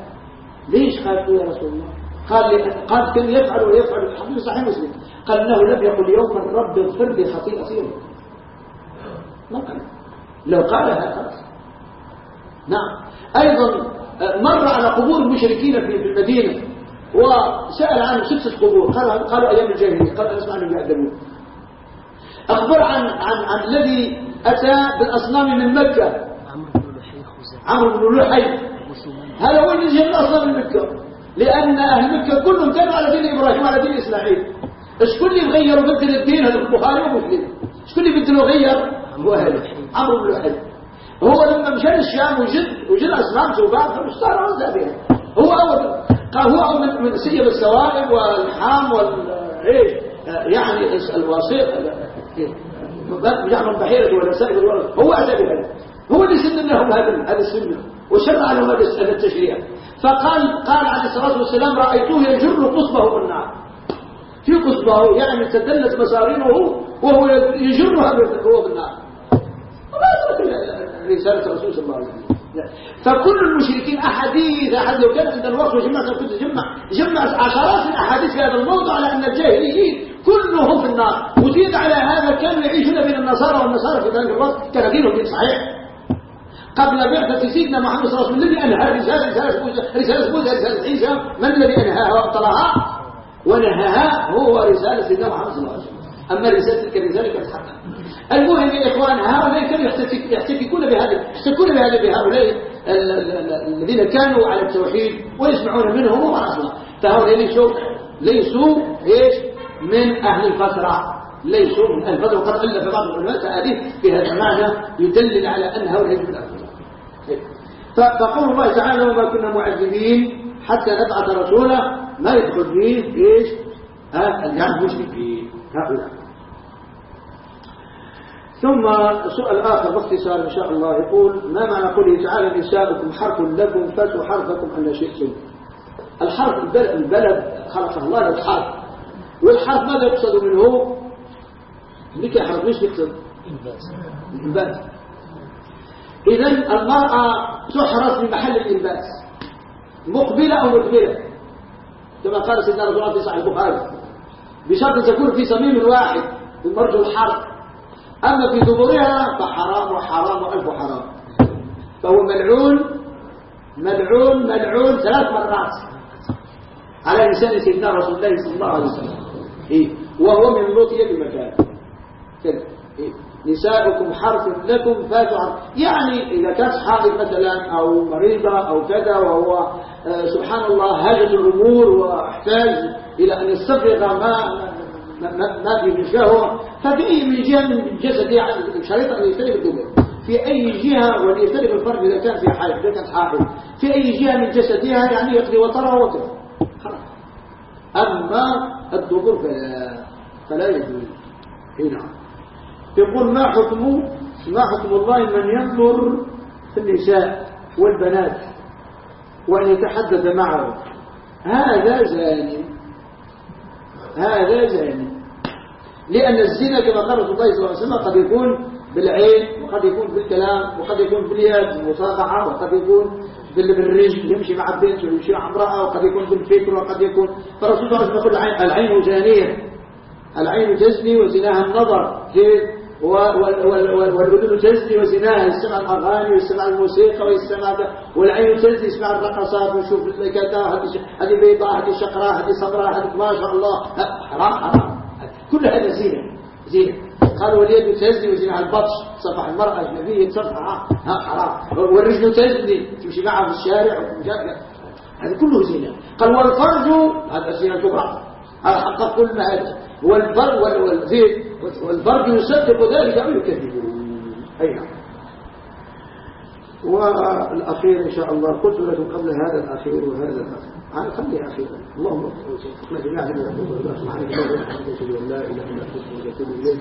Speaker 2: ليش؟ قال يا رسول الله. قال لي قال كان يفعل ويفعل. الحديث صحيح مسلم. قال إنه لم يقل يوما رب اغفر لي خطيئتي. ما قال. لو قالها خلاص. نعم. أيضا مر على قبور المشركين في المدينة. وسأل عنه ستة قبور قال قالوا أيام الجاهلية. قال أسمع أنهم يعذبون أخبر عن عن عن الذي أتى بالأصنام من مكة. عمرو بن لحي هذا هو اللي جاء أصلا من مكة. لأن أهل مكة كلهم كانوا على دين إبراهيم وعلى دين إسماعيل. إيش كل اللي غير وبدل الدين؟ هذا البخاري ومسلم. كل اللي بدل وغير هو عمرو بن لحي هو لما مشى الشام وجد وجد أصنام شوفان فمش صار عزابين هو اول قال هو أول من, من سيب السوائب والحام والعيش يعني الواسط بحيرة ولا سائل هو أتى بهذا. هو اللي سن لهم هذا السنة وشرع لهم هذا التشريع. فقال قال عليه الصلاة والسلام رأيته يجر قصبه بالنار في قصبه يعني تدلت مسارينه وهو يجرها هو بالنار رسالة الرسول صلى الله عليه وسلم. فكل المشركين أحاديث أحد لو كان عند الوقت وجمع كنت جمع جمع عشرات الأحاديث في هذا الموضوع على أن الجاهليين كلهم في النار. وزيد على هذا كانوا يعيشون بين النصارى والنصارى في ذلك الوقت. كان دينهم دين صحيح. قبل بعثة سيدنا محمد صلى الله عليه وسلم الذي أنهى رسالة رسالة موسى رسالة موسى رسالة عيسى. من الذي أنهاها وأبطلها؟ ونهاها هو رسالة سيدنا محمد صلى الله عليه وسلم. أما رسالة تلك الرسالة كانت حقا المهم يا إخوان هؤلاء كانوا يحتفكون بهذا يحتفكون بهذا بهؤلاء الذين كانوا على التوحيد ويسمعون منهم ورسوله فهؤلاء ليسوا ليسوا إيش؟ من أهل الفترة ليسوا من أهل الفترة وقد ألف بعض العلماء في هذا المعنى يدلل على أن هؤلاء من أهل فقول الله تعالى وما كنا معذبين حتى نبعث رسولا ما يدخل فيه إيش؟ الجهل المشركين هؤلاء ثم سؤال آخر باختصار إن شاء الله يقول ما معنى قوله تعالى نساؤكم حرث لكم فاتوا حرثكم أن شئتم الحرث البلد, البلد خلقه الله للحرث. والحرث ماذا يقصد منه؟ لك يحرث ليش يقصد؟ الإنبات. إذا المرأة تحرث في محل الإنبات. مقبلة أو مقبلة؟ كما قال سيدنا رسول الله في صحيح البخاري. بشرط تكون في صميم واحد المرجو الحرث أما في دبرها فحرام وحرام وألف حرام. فهو ملعون ملعون ملعون ثلاث مرات. على لسان سيدنا رسول الله صلى الله عليه وسلم. إيه؟ وهو من لطية بمكان إيه؟ نساؤكم حرث لكم فاتوا يعني إذا كانت حائض مثلا أو مريضة أو كذا وهو آه سبحان الله هاجت الأمور وأحتاج إلى أن يستفرغ ما ما, في الشهوة ففي أي من جهة من جسد يعني شريط أن يستلم الدبر في أي جهة وليستلم الفرد إذا كان في حائض إذا كانت حائض. في أي جهة من جسدها يعني يقضي وطرها وطر أما الدبر فلا فلا يجوز. هنا يقول ما حكم ما حكم الله من ينظر في النساء والبنات وأن يتحدث معهم هذا زاني. هذا زاني. لأن الزنا كما قال رسول الله صلى الله عليه وسلم قد يكون بالعين وقد يكون بالكلام وقد يكون باليد المصافحة وقد يكون بالرجل يمشي مع البنت ويمشي مع امرأة وقد يكون بالفكر وقد يكون الله صلى الله يقول العين زانية العين تزني وزناها النظر. والأذن تزني وزناها. يستمع الأغاني ويستمع الموسيقى ويستمع والعين تزني يسمع الرقصات ويشوف كذا هذه بيضاء هذه شقراء هذه صفراء هذه ما شاء الله. حرام حرام. كل هذا زينة زينة. قال واليد تزني وزناها البطش صفح المرأة أجنبية تصفح حرام والرجل تزني تمشي معها في الشارع هذا كله زينة قال والفرج هذا زينة كبرى هذا حقق كل ما هذا والبر والزيت والبرد يصدق ذلك أو يكذبه أي نعم والأخير إن شاء الله قلت لكم قبل هذا الأخير وهذا الأخير هذا خلي أخيرا اللهم وفقنا جميعا لما سبحانك اللهم لا إله إلا أنت وأتوب إليك